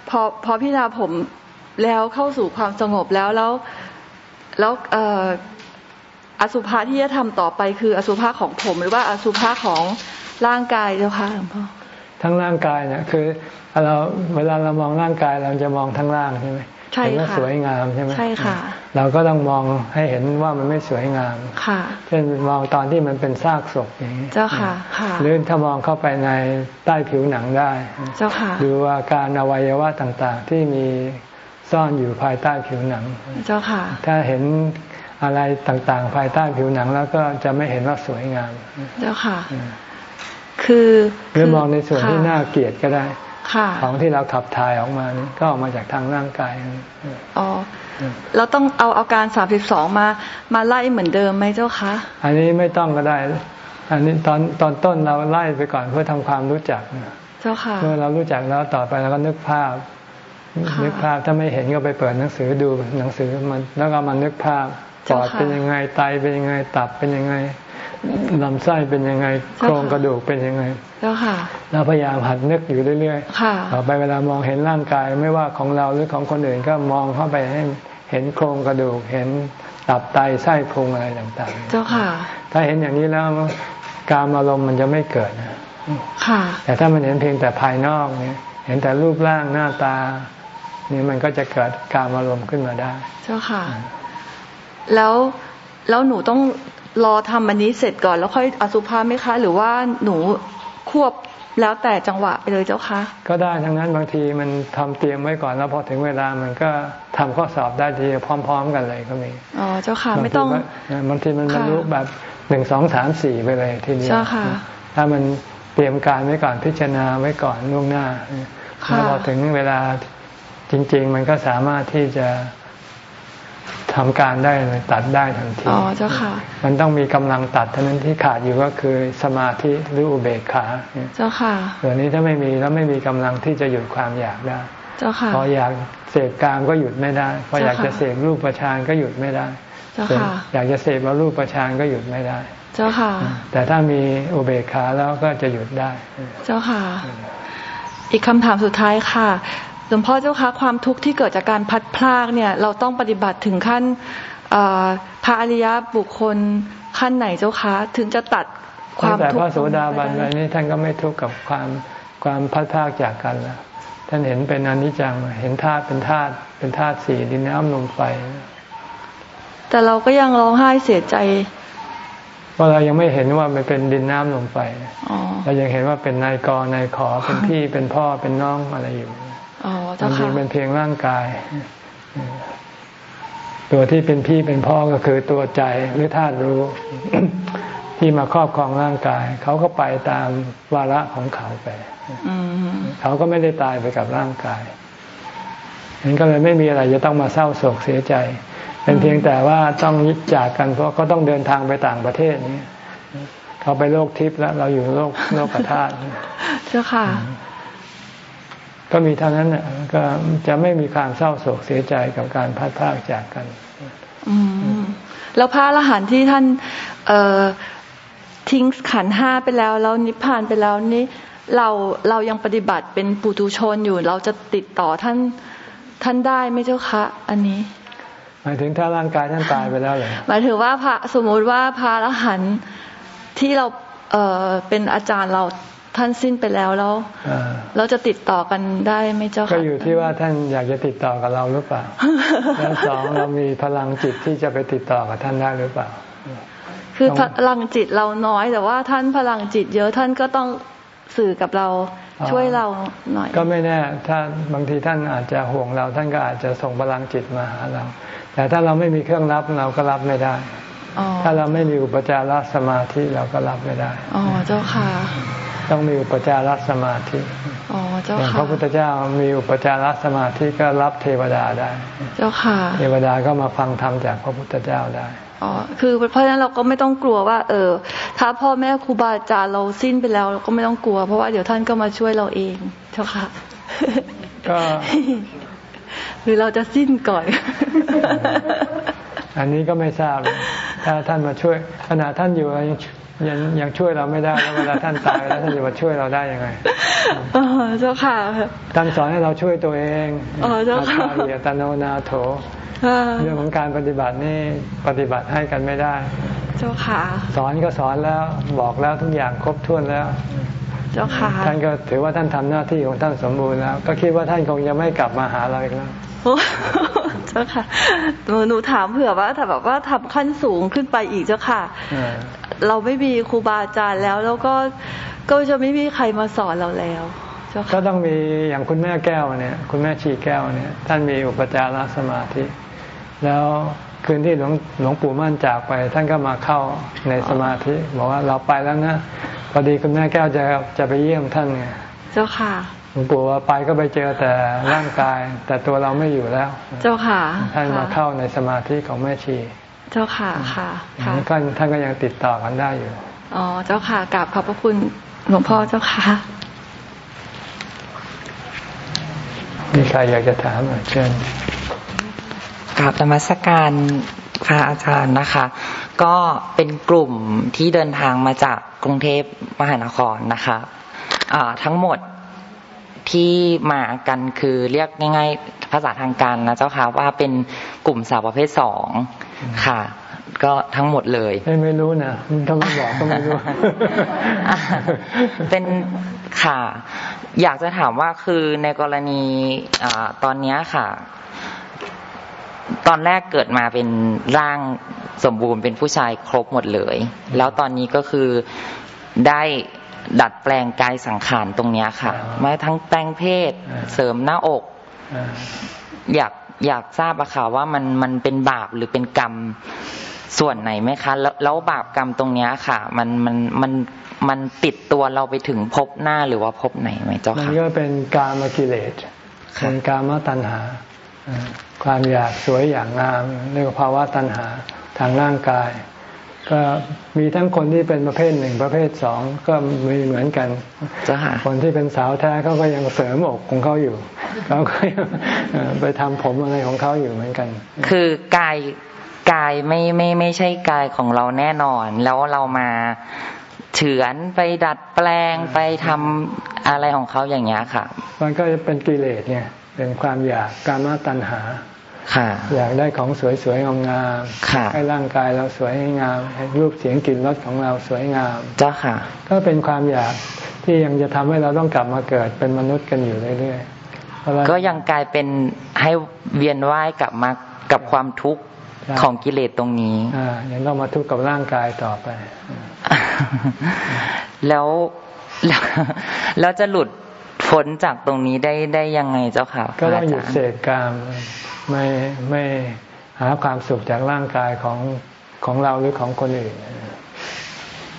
[SPEAKER 3] พอพอพิจารณาผมแล้วเข้าสู่ความสงบแล้วแล้วแล้วเอ่ออสุภะที่จะทำต่อไปคืออสุภะของผมหรือว่าอสุภะของร่างกายเจ้าค่ะหลวงพ่อ
[SPEAKER 1] ทั้งร่างกายเนี่ยคือเราเวลาเรามองร่างกายเราจะมองทั้งร่างใช่ไหม
[SPEAKER 3] ใช่
[SPEAKER 1] เห็นว่า
[SPEAKER 3] ค่ะ
[SPEAKER 1] สวยงามใช่ไหม
[SPEAKER 3] ใช่ค่ะ
[SPEAKER 1] เราก็ต้องมองให้เห็นว่ามันไม่สวยงาม
[SPEAKER 3] ค่ะ
[SPEAKER 1] เช่นมองตอนที่มันเป็นซากศพอย่างนี้
[SPEAKER 3] เจ้าค่ะค่ะ
[SPEAKER 1] หรือถ้ามองเข้าไปในใต้ผิวหนังได้
[SPEAKER 3] เจ้าค่ะ
[SPEAKER 1] ดูอาการอวัยวะต่างๆ ที่มีซ่อนอยู่ภายใต้ผิวหนัง
[SPEAKER 3] เจ้าค่ะ
[SPEAKER 1] ถ้าเห็นอะไรต่างๆ ภายใต้ผิวหนังแล้วก็จะไม่เห็นว่าสวยงาม
[SPEAKER 3] เจ้าค่ะ คือ
[SPEAKER 1] หรือมองในส่วนที่น่า
[SPEAKER 3] ค่ะ
[SPEAKER 1] เกลียดก็ได้
[SPEAKER 3] ค่ะ
[SPEAKER 1] ของที่เราขับถ่ายออกมานี่ก็ออกมาจากทางร่างกาย
[SPEAKER 3] อ๋อเราต้องเอาอาการสามสิบสองมามาไล่เหมือนเดิมไหมเจ้าคะ
[SPEAKER 1] อันนี้ไม่ต้องก็ได้ อันนี้ตอนตอนต้นเราไล่ไปก่อนเพื่อทำความรู้จัก
[SPEAKER 3] เจ้าค่ะ
[SPEAKER 1] เมื่อเรารู้จักแล้วต่อไปเราก็นึกภาพ
[SPEAKER 3] ค่ะ
[SPEAKER 1] นึกภาพถ้าไม่เห็นก็ไปเปิดหนังสือดูหนังสือมันแล้วก็มานึกภาพ ปอดเป็นยังไงไตเป็นยังไงตับเป็นยังไงลำไส้เป็นยังไงโครงกระดูกเป็นยังไง
[SPEAKER 3] เจ้าค่ะ
[SPEAKER 1] เราพยายามหัดนึกอยู่เรื่อย
[SPEAKER 3] ค่ะ
[SPEAKER 1] ๆต่อไปเวลามองเห็นร่างกายไม่ว่าของเราหรือของคนอื่นก็มองเข้าไปให้เห็นโครงกระดูก เห็นตับไตไส้พุงอะไรต่าง
[SPEAKER 3] เจ้าค่ะ
[SPEAKER 1] ๆถ้าเห็นอย่างนี้แล้วการอารมณ์มันจะไม่เกิดนะ
[SPEAKER 3] ค่ะ
[SPEAKER 1] แต่ถ้ามันเห็นเพียงแต่ภายนอกเนี่ยเห็นแต่รูปร่างหน้าตา นี่มันก็จะเกิดการอารมณ์ขึ้นมาได้
[SPEAKER 3] เจ้าค่ะ แล้วแล้วหนูต้องรอทำอันนี้เสร็จก่อนแล้วค่อยอสุภาไหมคะ หรือว่าหนูควบแล้วแต่จังหวะไปเลยเจ้าคะ
[SPEAKER 1] ก็ได้ทั้งนั้นบางทีมันทำเตรียมไว้ก่อนแล้วพอถึงเวลามันก็ทำข้อสอบได้ทีพร้อม ๆ กันเลยก็มี
[SPEAKER 3] อ๋อเจ้าค่ะไม่ต้อง
[SPEAKER 1] บางทีมันบางทีมันบร
[SPEAKER 3] ค่ะ
[SPEAKER 1] รลุแบบหนึ่งสองสามสี่ไปเลยทีเดียว
[SPEAKER 3] เจ้าค่ะ
[SPEAKER 1] ถ้ามันเตรียมการไว้ก่อนพิจารณาไว้ก่อนล่วงหน้า
[SPEAKER 3] ค่ะ
[SPEAKER 1] แล้วพอถึงเวลาจริง ๆ มันก็สามารถที่จะ ทำการได้เลยตัดได้ทันที
[SPEAKER 3] อ๋อเจ้าค่ะ
[SPEAKER 1] มันต้องมีกำลังตัดเท่านั้นที่ขาดอยู่ก็คือสมาธิหรืออุเบกขา
[SPEAKER 3] เจ้าค่ะ
[SPEAKER 1] ส่วนนี้ถ้าไม่มีแล้วไม่มีกำลังที่จะหยุดความอยากได้
[SPEAKER 3] เจ้าค่ะ
[SPEAKER 1] พออยากเสพกามก็หยุดไม่ได้พออยากจะเสพรูปประชานก็หยุดไม่ได้
[SPEAKER 3] เจ้าค่ะ
[SPEAKER 1] อยากจะเสพว่ารูปประชานก็หยุดไม่ได้
[SPEAKER 3] เจ้าค่ะ
[SPEAKER 1] แต่ถ้ามีอุเบกขาแล้วก็จะหยุดได้
[SPEAKER 3] เจ้าค่ะ อีกคำถามสุดท้ายค่ะ หลวงพ่อเจ้าคะความทุกข์ที่เกิดจากการพัดพลากเนี่ย เราต้องปฏิบัติถึงขั้นเอ่อพระอริยบุคคลขั้นไหนเจ้าคะ ถึงจะตัดความ
[SPEAKER 1] แต่
[SPEAKER 3] ทุก
[SPEAKER 1] พ
[SPEAKER 3] ข์
[SPEAKER 1] ระโสดาบัน
[SPEAKER 3] ต
[SPEAKER 1] อะ
[SPEAKER 3] รง
[SPEAKER 1] ไร
[SPEAKER 3] นี้ไปได้
[SPEAKER 1] นี่ท่านก็ไม่ทุกข์กับความความพัดพรากจากกันแล้วท่านเห็นเป็นอนิจจังเห็นธาตุเป็นธาตุเป็นธาตุสี่ดินน้ำลมไฟ
[SPEAKER 3] แต่เราก็ยังร้องไห้เสียใจ
[SPEAKER 1] เพราะเรายังไม่เห็นว่ามันเป็นดินน้ำลมไฟ
[SPEAKER 3] อ๋อ
[SPEAKER 1] เรายังเห็นว่าเป็นนายกนายขอเป็นพี่เป็นพ่อเป็นน้องอะไรอยู่
[SPEAKER 3] อ๋อ
[SPEAKER 1] จ
[SPEAKER 3] เจ้า
[SPEAKER 1] ริ
[SPEAKER 3] ค่ะ
[SPEAKER 1] งๆเป็นเพียงร่างกาย ตัวที่เป็นพี่เป็นพ่อก็คือตัวใจหรือธาตุรู้ ที่มาครอบครองร่างกาย เขาก็ไปตามวาระของเขาไป
[SPEAKER 3] อืม
[SPEAKER 1] เขาก็ไม่ได้ตายไปกับร่างกายนั้นก็เลยไม่มีอะไรจะต้องมาเศร้าโศกเสียใจ เป็นเพียงแต่ว่าต้องยิจากกันเพราะก็ต้องเดินทางไปต่างประเทศนี้เขาไปโลกทิพย์แล้ว เราอยู่โลกโลกธาตุ
[SPEAKER 3] เจ้าค่ะ
[SPEAKER 1] ก็มีเท่านั้นน่ะก็จะไม่มีความเศร้าโศกเสียใจกับการพัดพรากจากกัน
[SPEAKER 3] อืมแล้วพระอรหันต์ที่ท่านเอ่อทิ้งขันธ์ห้าไปแล้ว แล้วนิพพานไปแล้วนี่เราเรายังปฏิบัติเป็นปุถุชนอยู่ เราจะติดต่อท่านท่านได้ไหมเจ้าคะ อันนี้
[SPEAKER 1] หมายถึงถ้าร่างกายท่านตายไปแล้วเหรอ
[SPEAKER 3] หมายถึงว่าพระสมมุติว่าพระอรหันต์ที่เราเอ่อเป็นอาจารย์เรา ท่านสิ้นไปแล้วแล้ว
[SPEAKER 1] อ่า
[SPEAKER 3] เราจะติดต่อกันได้ไหมเจ้า
[SPEAKER 1] ก็
[SPEAKER 3] ค่ะ
[SPEAKER 1] อยู่ที่ว่าท่านอยากจะติดต่อกับเราหรือเปล่าแล้วสองเรามีพลังจิตที่จะไปติดต่อกับท่านได้หรือเปล่า
[SPEAKER 3] คือพลังจิตเราน้อย แต่ว่าท่านพลังจิตเยอะท่านก็ต้องสื่อกับเรา
[SPEAKER 1] อ๋อ
[SPEAKER 3] ช่วยเราหน่อย
[SPEAKER 1] ก็ไม่แน่ ถ้าบางทีท่านอาจจะห่วงเรา ท่านก็อาจจะส่งพลังจิตมาหาเรา แต่ถ้าเราไม่มีเครื่องรับเราก็รับไม่ได้
[SPEAKER 3] อ๋อ
[SPEAKER 1] ถ้าเราไม่มีอุปจารสมาธิเราก็รับไม่ได้
[SPEAKER 3] อ๋อ เจ้าค่ะ
[SPEAKER 1] ต้องมีอุปจารสมาธิ
[SPEAKER 3] อ๋อเจ้า
[SPEAKER 1] อย่างพ
[SPEAKER 3] ค่ะ
[SPEAKER 1] ระพุทธเจ้ามีอุปจารสมาธิก็รับเทวดาได้
[SPEAKER 3] เจ้าค่ะ
[SPEAKER 1] เทวดาก็มาฟังธรรมจากพระพุทธเจ้าได้
[SPEAKER 3] ออ๋อคือเพราะฉะนั้นเราก็ไม่ต้องกลัวว่า เออ ถ้าพ่อแม่ครูบาอาจารย์เราสิ้นไปแล้วเราก็ไม่ต้องกลัว เพราะว่าเดี๋ยวท่านก็มาช่วยเราเองเจ้าค่ะ
[SPEAKER 1] ก็
[SPEAKER 3] หรือเราจะสิ้นก่อน
[SPEAKER 1] อันนี้ก็ไม่ทราบ ถ้าท่านมาช่วยขณะท่านอยู่ ยังยังยังช่วยเราไม่ได้แล้วเวลาท่านตายแล้วท่านจะมาช่วยเราได้ยังไง
[SPEAKER 3] อ๋อเจ้าค่ะ
[SPEAKER 1] ท่านสอนให้เราช่วยตัวเอง
[SPEAKER 3] อ๋อเจ้าค่ะ
[SPEAKER 1] อัตตาเยตโนนาโถ
[SPEAKER 3] อ่า
[SPEAKER 1] เรื่องของการปฏิบัตินี่ปฏิบัติให้กันไม่ได้
[SPEAKER 3] เจ้าค่ะ
[SPEAKER 1] สอนก็สอนแล้วบอกแล้วทุกอย่างครบถ้วนแล้ว
[SPEAKER 3] เจ้าค่ะ
[SPEAKER 1] ท่านก็ถือว่าท่านทำหน้าที่ของท่านสมบูรณ์แล้ว ก็คิดว่าท่านคงจะไม่กลับมาหาเราอีกแล้ว
[SPEAKER 3] โอ้เจ้าค่ะหนูหนูถามเผื่อว่าถ้าแบบว่าทำขั้นสูงขึ้นไปอีกเจ้าค่ะ
[SPEAKER 1] เออ
[SPEAKER 3] เราไม่มีครูบาอาจารย์แล้ว แล้วก็ก็จะไม่มีใครมาสอนเราแล้วเจ้า
[SPEAKER 1] ก็
[SPEAKER 3] ค่ะ
[SPEAKER 1] ต้องมีอย่างคุณแม่แก้วเนี่ย คุณแม่ชีแก้วเนี่ย ท่านมีอุปจารสมาธิ แล้วคืนที่หลวงหลวงปู่มั่นจากไป ท่านก็มาเข้าในสมาธิ บอกว่าเราไปแล้วนะพ อดีคุณแม่แก้วจะจะไปเยี่ยมท่านไง
[SPEAKER 3] เจ้าค่ะ
[SPEAKER 1] หลวงปู่ว่าไปก็ไปเจอแต่ร่างกาย แต่ตัวเราไม่อยู่แล้ว
[SPEAKER 3] เจ้าค่ะ
[SPEAKER 1] ท่านมา
[SPEAKER 3] ค่ะ
[SPEAKER 1] เข้าในสมาธิของแม่ชี
[SPEAKER 3] เจ้าค่ะค่ะ
[SPEAKER 1] อย่าง
[SPEAKER 3] ค่ะ
[SPEAKER 1] นี้ก็ท่านก็ยังติดต่อกันได้อยู่
[SPEAKER 3] อ๋อเจ้าค่ะกราบขอบพระคุณหลวงพ่อเจ้าค่ะ
[SPEAKER 1] มีใครอยากจะถามอะเชิญ
[SPEAKER 4] กราบนมัสการ พระอาจารย์นะคะ ก็เป็นกลุ่มที่เดินทางมาจากกรุงเทพมหานครนะคะอ่าทั้งหมดที่มากันคือเรียกง่าย ๆ ภาษาทางการนะเจ้าค่ะว่าเป็นกลุ่มสาวประเภทสองค่ะ ก็ทั้งหมดเลย
[SPEAKER 1] ไม่ไม่รู้นะถ้าไม่บอกก็ไม่รู้
[SPEAKER 4] อะเป็นค่ะ อยากจะถามว่าคือในกรณีอาตอนเนี้ยค่ะ ตอนแรกเกิดมาเป็นร่างสมบูรณ์เป็นผู้ชายครบหมดเลย แล้วตอนนี้ก็คือได้ดัดแปลงกายสังขารตรงเนี้ยค่ะ
[SPEAKER 1] อ่า
[SPEAKER 4] มาทั้งแปลงเพศ
[SPEAKER 1] อ่า
[SPEAKER 4] เสริมหน้าอก
[SPEAKER 1] อ่า
[SPEAKER 4] อยากอยากทราบอะค่ะว่ามันมันเป็นบาปหรือเป็นกรรมส่วนไหนไหมคะ แล้วแล้วบาปกรรมตรงเนี้ยค่ะ มันมันมันมันติดตัวเราไปถึงภพหน้าหรือว่าภพไหนไหมเจ้า
[SPEAKER 1] มัน
[SPEAKER 4] ค่ะ
[SPEAKER 1] ก็เป็นกามกิเลส
[SPEAKER 4] ค่ะ
[SPEAKER 1] เป็นกามตัณหาอ่า ความอยากสวยอยากงามเรียกว่าภาวะตัณหาทางร่างกาย ก็มีทั้งคนที่เป็นประเภทหนึ่งประเภทสองก็มีเหมือนกัน
[SPEAKER 4] เจ้าค่ะ
[SPEAKER 1] คนที่เป็นสาวแท้เขาก็ยังเสริมอกของเขาอยู่เขาก็ยังเอ่อไปทำผมอะไรของเขาอยู่เหมือนกัน
[SPEAKER 4] คือกายกายไม่ไม่ไม่ใช่กายของเราแน่นอน แล้วเรามาเฉือนไปดัดแปลงไปทำอะไรของเขาอย่างเงี้ยค่ะ
[SPEAKER 1] มันก็เป็นกิเลสไง เป็นความอยากกามตัณหา
[SPEAKER 4] ค่ะ
[SPEAKER 1] อยากได้ของสวยๆงาม
[SPEAKER 4] ค่ะ
[SPEAKER 1] ๆให้ร่างกายเราสวยให้งามให้รูปเสียงกลิ่นรสของเราสวยงาม
[SPEAKER 4] เจ้าค่ะ
[SPEAKER 1] ก็เป็นความอยากที่ยังจะทำให้เราต้องกลับมาเกิดเป็นมนุษย์กันอยู่เรื่อยๆเพราะว่า
[SPEAKER 4] ก็ยังกลายเป็นให้เวียนว่ายกลับมากับความทุกข์
[SPEAKER 1] ใช่
[SPEAKER 4] ของกิเลสตรงนี้
[SPEAKER 1] อ่ายังต้องมาทุกข์กับร่างกายต่อไป
[SPEAKER 4] แล้วแล้วแล้วจะหลุด พ้นจากตรงนี้ได้ได้ยังไงเจ้าค่ะ
[SPEAKER 1] ก็ต้องหยุด
[SPEAKER 4] พระาจาร
[SPEAKER 1] เสพกามไม่ไม่หาความสุขจากร่างกายของของเราหรือของคนอื่น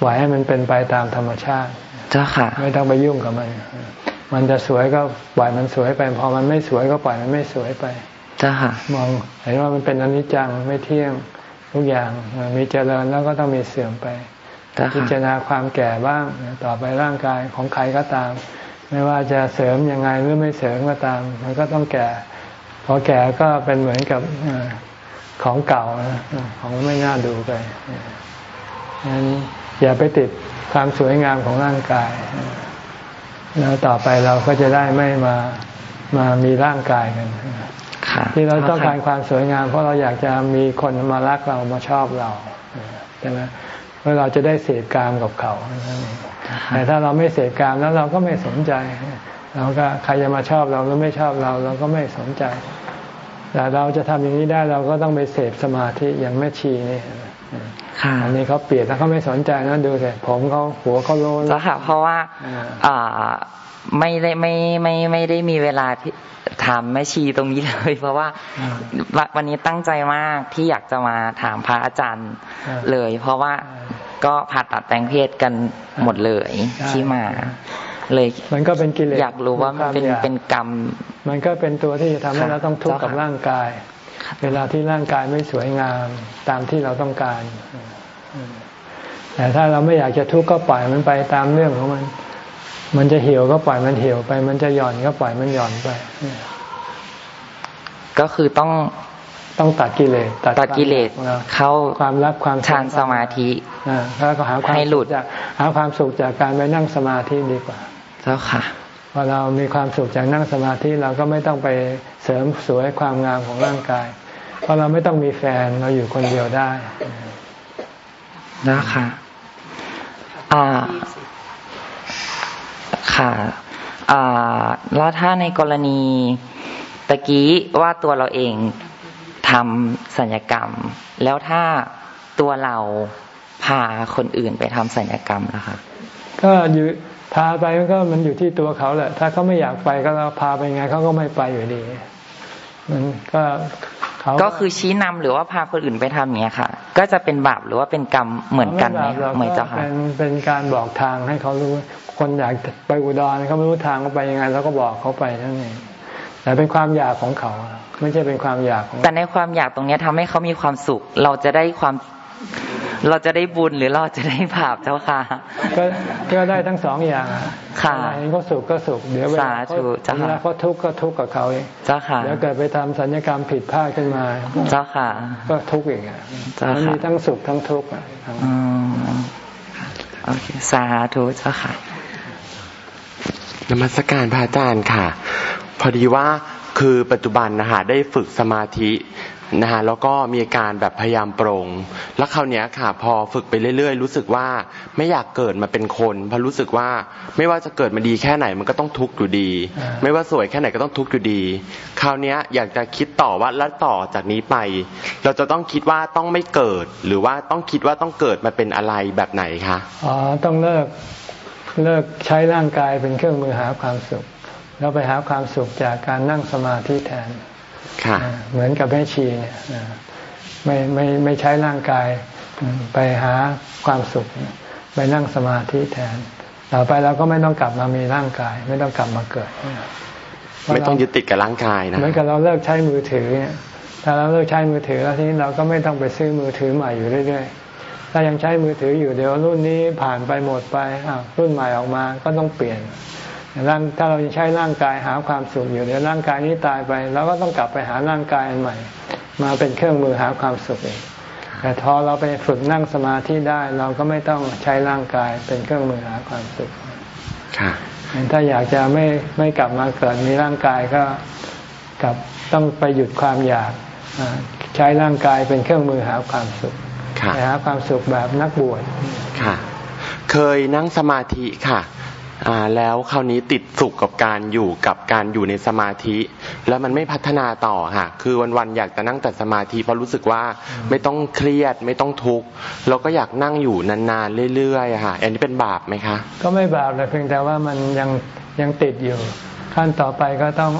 [SPEAKER 1] ปล่อยให้มันเป็นไปตามธรรมชาติ
[SPEAKER 4] เจ้าค่ะ
[SPEAKER 1] ไม่ต้องไปยุ่งกับมัน มันจะสวยก็ปล่อยมันสวยไป พอมันไม่สวยก็ปล่อยมันไม่สวยไป
[SPEAKER 4] เจ้าค่ะ
[SPEAKER 1] มองเห็นว่ามันเป็นอนิจจังไม่เที่ยงทุกอย่างมีเจริญแล้วก็ต้องมีเสื่อมไป
[SPEAKER 4] เจ้า
[SPEAKER 1] พิ
[SPEAKER 4] ค่ะ
[SPEAKER 1] จารณาความแก่บ้าง ต่อไปร่างกายของใครก็ตาม ไม่ว่าจะเสริมยังไงหรือไม่เสริมก็ตาม มันก็ต้องแก่ พอแก่ก็เป็นเหมือนกับเอ่อของเก่านะของไม่น่าดูไปงั้นอย่าไปติดความสวยงามของร่างกาย แล้วต่อไปเราก็จะได้ไม่มามามีร่างกายกัน
[SPEAKER 4] ค่ะ
[SPEAKER 1] ที่เราต้องการความสวยงาม เพราะเราอยากจะมีคนมารักเรามาชอบเราใช่ไหมเพื่อเราจะได้เสพกามกับเขานั่นเอง แต่ถ้าเราไม่เสพกามแล้วเราก็ไม่สนใจ เราก็ใครจะมาชอบเราหรือไม่ชอบเรา เราก็ไม่สนใจ แต่เราจะทำอย่างนี้ได้เราก็ต้องไปเสพสมาธิอย่างแม่ชีนี่
[SPEAKER 4] ค่ะ
[SPEAKER 1] อันนี้เขาเปลี่ยนแล้วเขาไม่สนใจนะดูสิผมเขาหัวเขาโลน
[SPEAKER 4] เจ้าค่ะเพราะว่า
[SPEAKER 1] อ่า
[SPEAKER 4] อ่าไม่ได้ไม่ไม่ไม่ได้มีเวลาที่ถามแม่ชีตรงนี้เลย เพราะว่าวันนี้ตั้งใจมากที่อยากจะมาถามพระอาจารย์เลย เพราะว่า ก็ผ่าตัดแปลงเพศกันหมดเลยที่มา เลย
[SPEAKER 1] มันก็เป็นกิเลส
[SPEAKER 4] อยากรู้ว่ามันเป็น
[SPEAKER 1] ควอย
[SPEAKER 4] เป็นกรรม
[SPEAKER 1] มันก็เป็นตัวที่จะทำให้เราต้องทุกข์กับ
[SPEAKER 4] เจ้าค่ะ
[SPEAKER 1] ร่างกาย เวลาที่ร่างกายไม่สวยงามตามที่เราต้องการแต่ถ้าเราไม่อยากจะทุกข์ก็ปล่อยมันไปตามเรื่องของมัน มันจะเหี่ยวก็ปล่อยมันเหี่ยวไป มันจะหย่อนก็ปล่อยมันหย่อนไป
[SPEAKER 4] ก็คือต้อง
[SPEAKER 1] ต้องตัดกิเลส
[SPEAKER 4] ตัดกิเลสเข้า
[SPEAKER 1] ความรับความ
[SPEAKER 4] ฌานสมาธิ
[SPEAKER 1] แล้วก็หาความ
[SPEAKER 4] ให้หลุด
[SPEAKER 1] จากหาความสุขจากการไปนั่งสมาธิดีกว่า
[SPEAKER 4] เจ้าค่ะ
[SPEAKER 1] พอเรามีความสุขจากนั่งสมาธิเราก็ไม่ต้องไปเสริมสวยความงามของร่างกาย เพราะเราไม่ต้องมีแฟนเราอยู่คนเดียวได้
[SPEAKER 4] นะคะอ่าค่ะอ่าแล้วถ้าในกรณีตะกี้ว่าตัวเราเอง ทำสัญญกรรม แล้วถ้าตัวเราพาคนอื่นไปทำสัญญกรรมนะคะ
[SPEAKER 1] ก็อยู่พาไปก็มันอยู่ที่ตัวเขาแหละ ถ้าเขาไม่อยากไปก็เราพาไปไงเขาก็ไม่ไปอยู่ดี มันก็
[SPEAKER 4] เขาก็คือชี้นำหรือว่าพาคนอื่นไปทำอย่างนี้ค่ะ ก็จะเป็นบาปหรือว่าเป็นกรรมเหมือนกันไหมเหมือนเจ้าค่ะ
[SPEAKER 1] เป็นเป็นการบอกทางให้เขารู้ คนอยากไปอุดรเขาไม่รู้ทางเขาไปยังไง แล้วก็บอกเขาไปนั่นเองแต่เป็นความอยากของเขา ไม่ใช่เป็นความอยากของ
[SPEAKER 4] แต่ในความอยากตรงนี้ทำให้เขามีความสุข เราจะได้ความ เราจะได้บุญหรือเราจะได้บาปเจ้าค่ะ
[SPEAKER 1] ก็ก็ได้ทั้งสองอย่าง
[SPEAKER 4] ค่ะ
[SPEAKER 1] เขาสุขก็สุข เดี๋ยวเวลาเขาทุกข์ก็ทุกข์กับเขาเอง
[SPEAKER 4] เจ้าค่ะ
[SPEAKER 1] เดี๋ยวเกิดไปทำสัญญกรรมผิดพลาดขึ้นมา
[SPEAKER 4] เจ้าค่ะ
[SPEAKER 1] ก็ทุกข์อีกอะมันมีทั้งสุขทั้งทุกข์อะ
[SPEAKER 4] โอเค สาธุเจ้าค่ะ
[SPEAKER 5] นมัสการพระอาจารย์ค่ะ พอดีว่า คือปัจจุบันนะคะได้ฝึกสมาธินะฮะแล้วก็มีการแบบพยายามปรง แล้วคราวนี้ค่ะ พอฝึกไปเรื่อย ๆ รู้สึกว่าไม่อยากเกิดมาเป็นคนเพราะรู้สึกว่าไม่ว่าจะเกิดมาดีแค่ไหนมันก็ต้องทุกข์อยู่ดี ไม่ว่าสวยแค่ไหนก็ต้องทุกข์อยู่ดี คราวนี้อยากจะคิดต่อว่าแล้วต่อจากนี้ไป เราจะต้องคิดว่าต้องไม่เกิด หรือว่าต้องคิดว่าต้องเกิดมาเป็นอะไรแบบไหนคะ
[SPEAKER 1] อ๋อต้องเลิกเลิกใช้ร่างกายเป็นเครื่องมือหาความสุข แล้วไปหาความสุขจากการนั่งสมาธิแทนเหมือนกับแม่ชีเนี่ยไม่ไม่ไม่ใช้ร่างกายไปหาความสุข ไปนั่งสมาธิแทน ต่อไปเราก็ไม่ต้องกลับมามีร่างกาย ไม่ต้องกลับมาเกิด
[SPEAKER 5] ไม่ต้องยึดติดกับร่างกายนะ
[SPEAKER 1] เหมือนกับเราเลิกใช้มือถือเนี่ยถ้าเราเลิกใช้มือถือแล้วทีนี้เราก็ไม่ต้องไปซื้อมือถือใหม่อยู่เรื่อยๆถ้ายังใช้มือถืออยู่เดี๋ยวรุ่นนี้ผ่านไปหมดไปรุ่นใหม่ออกมาก็ต้องเปลี่ยน ร่างถ้าเราใช้ร่างกายหาความสุขอยู่เดี๋ยวร่างกายนี้ตายไปเราก็ต้องกลับไปหาร่างกายอันใหม่ มาเป็นเครื่องมือหาความสุขเองแต่พอเราไปฝึกนั่งสมาธิได้เราก็ไม่ต้องใช้ร่างกายเป็นเครื่องมือหาความสุข
[SPEAKER 5] ค่ะ
[SPEAKER 1] ถ้าอยากจะไม่ไม่กลับมาเกิดมีร่างกายก็กลับต้องไปหยุดความอยากใช้ร่างกายเป็นเครื่องมือหาความสุขหาความสุขแบบนักบวช
[SPEAKER 5] ค่ะ เคยนั่งสมาธิค่ะอ่า แล้วคราวนี้ติดสุขกับการอยู่กับการอยู่ในสมาธิ แล้วมันไม่พัฒนาต่อค่ะคือวันๆอยากจะนั่งแต่สมาธิเพราะรู้สึกว่าไม่ต้องเครียดไม่ต้องทุกข์เราก็อยากนั่งอยู่นานๆเรื่อยๆค่ะอันนี้เป็นบาปไหมคะ
[SPEAKER 1] ก็ไม่บาปเลยเพียงแต่ว่ามันยังยังติดอยู่ ขั้นต่อไปก็ต้อง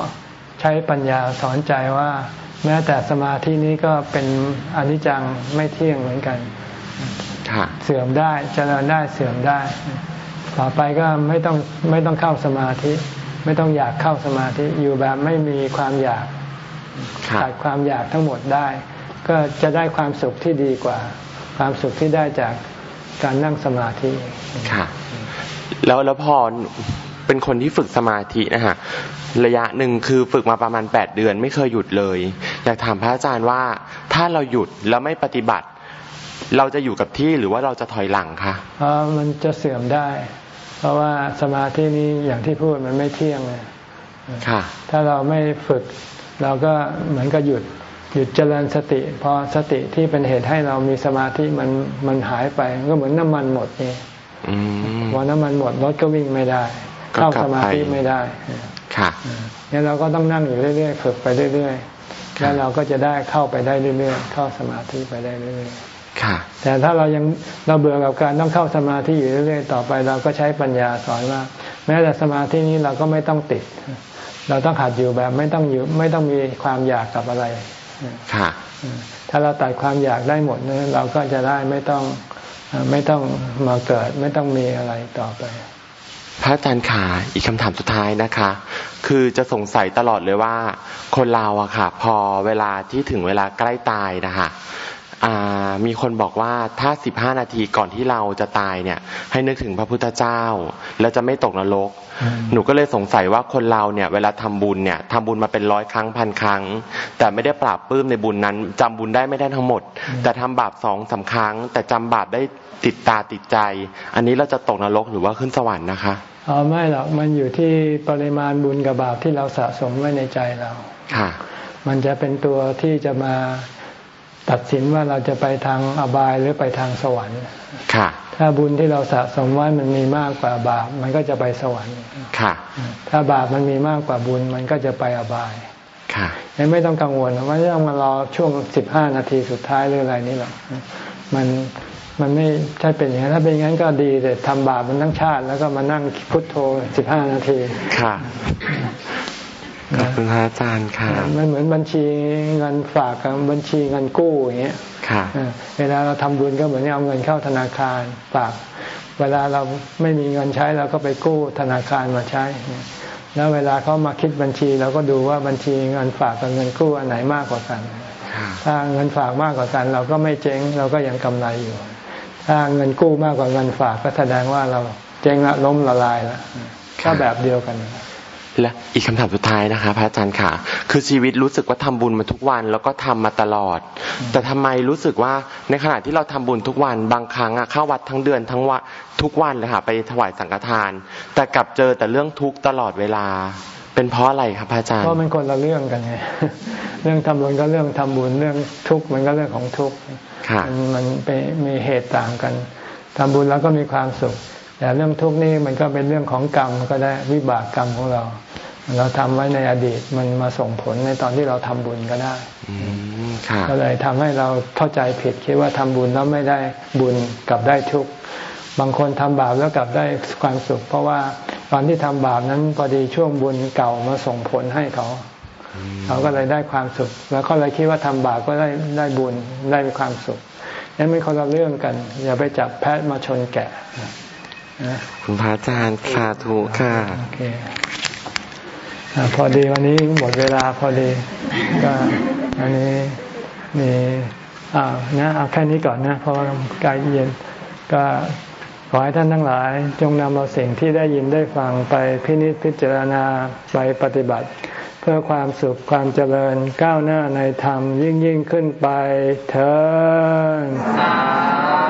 [SPEAKER 1] ใช้ปัญญาสอนใจว่า แม้แต่สมาธินี้ก็เป็นอนิจจังไม่เที่ยงเหมือนกันเสื่อมได้เจริญได้เสื่อมได้ ต่อไปก็ไม่ต้องไม่ต้องเข้าสมาธิ ไม่ต้องอยากเข้าสมาธิอยู่แบบไม่มีความอยากตัดความอยากทั้งหมดได้ ก็จะได้ความสุขที่ดีกว่า ความสุขที่ได้จากการนั่งสมาธิ
[SPEAKER 5] ค่ะแล้วแล้วพอเป็นคนที่ฝึกสมาธินะฮะระยะหนึ่งคือฝึกมาประมาณแปดเดือน ไม่เคยหยุดเลย อยากถามพระอาจารย์ว่าถ้าเราหยุดแล้วไม่ปฏิบัติ เราจะอยู่กับที่หรือว่าเราจะถอยหลังคะ
[SPEAKER 1] อ๋อมันจะเสื่อมได้ เพราะว่าสมาธินี้อย่างที่พูดมันไม่เที่ยงเลยถ้าเราไม่ฝึก เราก็เหมือนกับหยุดหยุดเจริญสติพอสติที่เป็นเหตุให้เรามีสมาธิมันมันหายไป ก็เหมือนน้ามันหมดนี่พอน้ำมันหมดรถก็วิ่งไม่ได้ เข้าสมาธิไม่ได้
[SPEAKER 5] ค่ะ
[SPEAKER 1] งั้นเราก็ต้องนั่งอยู่เรื่อยๆฝึกไปเรื่อยๆแล้วเราก็จะได้เข้าไปได้เรื่อยๆเข้าสมาธิไปได้เรื่อยๆ แต่ถ้าเรายังเราเบื่อกับการต้องเข้าสมาธิอยู่เรื่อยๆต่อไป เราก็ใช้ปัญญาสอนว่า แม้แต่สมาธินี้เราก็ไม่ต้องติด เราต้องหัดอยู่แบบไม่ต้องอยู่ไม่ต้องมีความอยากกับอะไร
[SPEAKER 5] ค่ะ
[SPEAKER 1] ถ้าเราตัดความอยากได้หมดเนี่ยเราก็จะได้ไม่ต้องไม่ต้องมาเกิด ไม่ต้องมีอะไรต่อไป
[SPEAKER 5] พระอาจารย์ขาอีกคำถามสุดท้ายนะคะ คือจะสงสัยตลอดเลยว่า คนเราอะค่ะ พอเวลาที่ถึงเวลาใกล้ตายนะคะ มีคนบอกว่าถ้าสิบห้านาทีก่อนที่เราจะตายเนี่ย ให้นึกถึงพระพุทธเจ้า แล้วจะไม่ตกนรก หนูก็เลยสงสัยว่าคนเราเนี่ย เวลาทำบุญเนี่ยทำบุญมาเป็นร้อยครั้งพันครั้ง แต่ไม่ได้ปราบปื้มในบุญนั้นจำบุญได้ไม่ได้ทั้งหมด แต่ทำบาปสองสาครั้ง แต่จำบาปได้ติดตาติดใจ อันนี้เราจะตกนรกหรือว่าขึ้นสวรรค์นะคะ
[SPEAKER 1] อ๋อไม่หรอกมันอยู่ที่ปริมาณบุญกับบาปที่เราสะสมไว้ในใจเรา
[SPEAKER 5] ค่ะ
[SPEAKER 1] มันจะเป็นตัวที่จะมา ตัดสินว่าเราจะไปทางอบายหรือไปทางสวรรค์
[SPEAKER 5] ค่ะ
[SPEAKER 1] ถ้าบุญที่เราสะสมไว้มันมีมากกว่าบาป มันก็จะไปสวรรค์
[SPEAKER 5] ค่ะ
[SPEAKER 1] ถ้าบาปมันมีมากกว่าบุญมันก็จะไปอบาย
[SPEAKER 5] ค่ะ
[SPEAKER 1] ไม่ต้องกังวลว่าจะต้องมารอช่วงสิบห้านาทีสุดท้ายหรืออะไรนี่หรอกมันมันไม่ใช่เป็นอย่างนั้นถ้าเป็นอย่างนั้นก็ดีแต่ทำบาปมันทั้งชาติ แล้วก็มานั่งพุทโธสิบห้านาที
[SPEAKER 5] ค่ะ ขอบคุณอาจารย์ค่ะ
[SPEAKER 1] มันเหมือนบัญชีเงินฝากกับบัญชีเงินกู้อย่างเงี้ย
[SPEAKER 5] ค่ะ
[SPEAKER 1] เวลาเราทำบุญก็เหมือนเอาเงินเข้าธนาคารฝาก เวลาเราไม่มีเงินใช้เราก็ไปกู้ธนาคารมาใช้ แล้วเวลาเขามาคิดบัญชีเราก็ดูว่าบัญชีเงินฝากกับเงินกู้อันไหนมากกว่ากัน ถ้าเงินฝากมากกว่ากัน เราก็ไม่เจ๊งเราก็ยังกำไรอยู่ ถ้าเงินกู้มากกว่าเงินฝากก็แสดงว่าเราเจ๊งละล้มละลายแล้วก็แบบเดียวกัน
[SPEAKER 5] และอีกคำถามสุดท้ายนะคะพระอาจารย์ค่ะ คือชีวิตรู้สึกว่าทำบุญมาทุกวันแล้วก็ทำมาตลอด แต่ทำไมรู้สึกว่าในขณะที่เราทำบุญทุกวันบางครั้งอะเข้าวัดทั้งเดือนทั้งวันทุกวันเลยค่ะไปถวายสังฆทาน แต่กลับเจอแต่เรื่องทุกข์ตลอดเวลา เป็นเพราะอะไรครับพระอาจารย์
[SPEAKER 1] เพราะมันคนละเรื่องกันไงเรื่องทำบุญก็เรื่องทำบุญเรื่องทุกข์มันก็เรื่องของทุกข์มันไปมีเหตุต่างกันทำบุญแล้วก็มีความสุขแต่เรื่องทุกข์นี่มันก็เป็นเรื่องของกรรมก็ได้วิบากกรรมของเรา เราทำไว้ในอดีตมันมาส่งผลในตอนที่เราทำบุญก็ได้ก็เลยทำให้เราเข้าใจผิดคิดว่าทำบุญแล้วไม่ได้บุญกลับได้ทุกข์บางคนทำบาปแล้วกลับได้ความสุข เพราะว่าตอนที่ทำบาปนั้นพอดีช่วงบุญเก่ามาส่งผลให้เขาเขาก็เลยได้ความสุข แล้วก็เลยคิดว่าทำบาปก็ได้ได้บุญได้ความสุขนั่นไม่คนละเรื่องกัน อย่าไปจับแพะมาชนแกะ
[SPEAKER 5] คุณพระอาจารย์ค่ะถูกค่ะ
[SPEAKER 1] พอดีวันนี้หมดเวลาพอดี ก็อันนี้มีอ่านะเอาแค่นี้ก่อนนะเพราะว่าใกล้เย็นก็ขอให้ท่านทั้งหลาย จงนำเอาสิ่งที่ได้ยินได้ฟังไปพินิจพิจารณาไปปฏิบัติ เพื่อความสุขความเจริญก้าวหน้าในธรรมยิ่งยิ่งขึ้นไปเถิด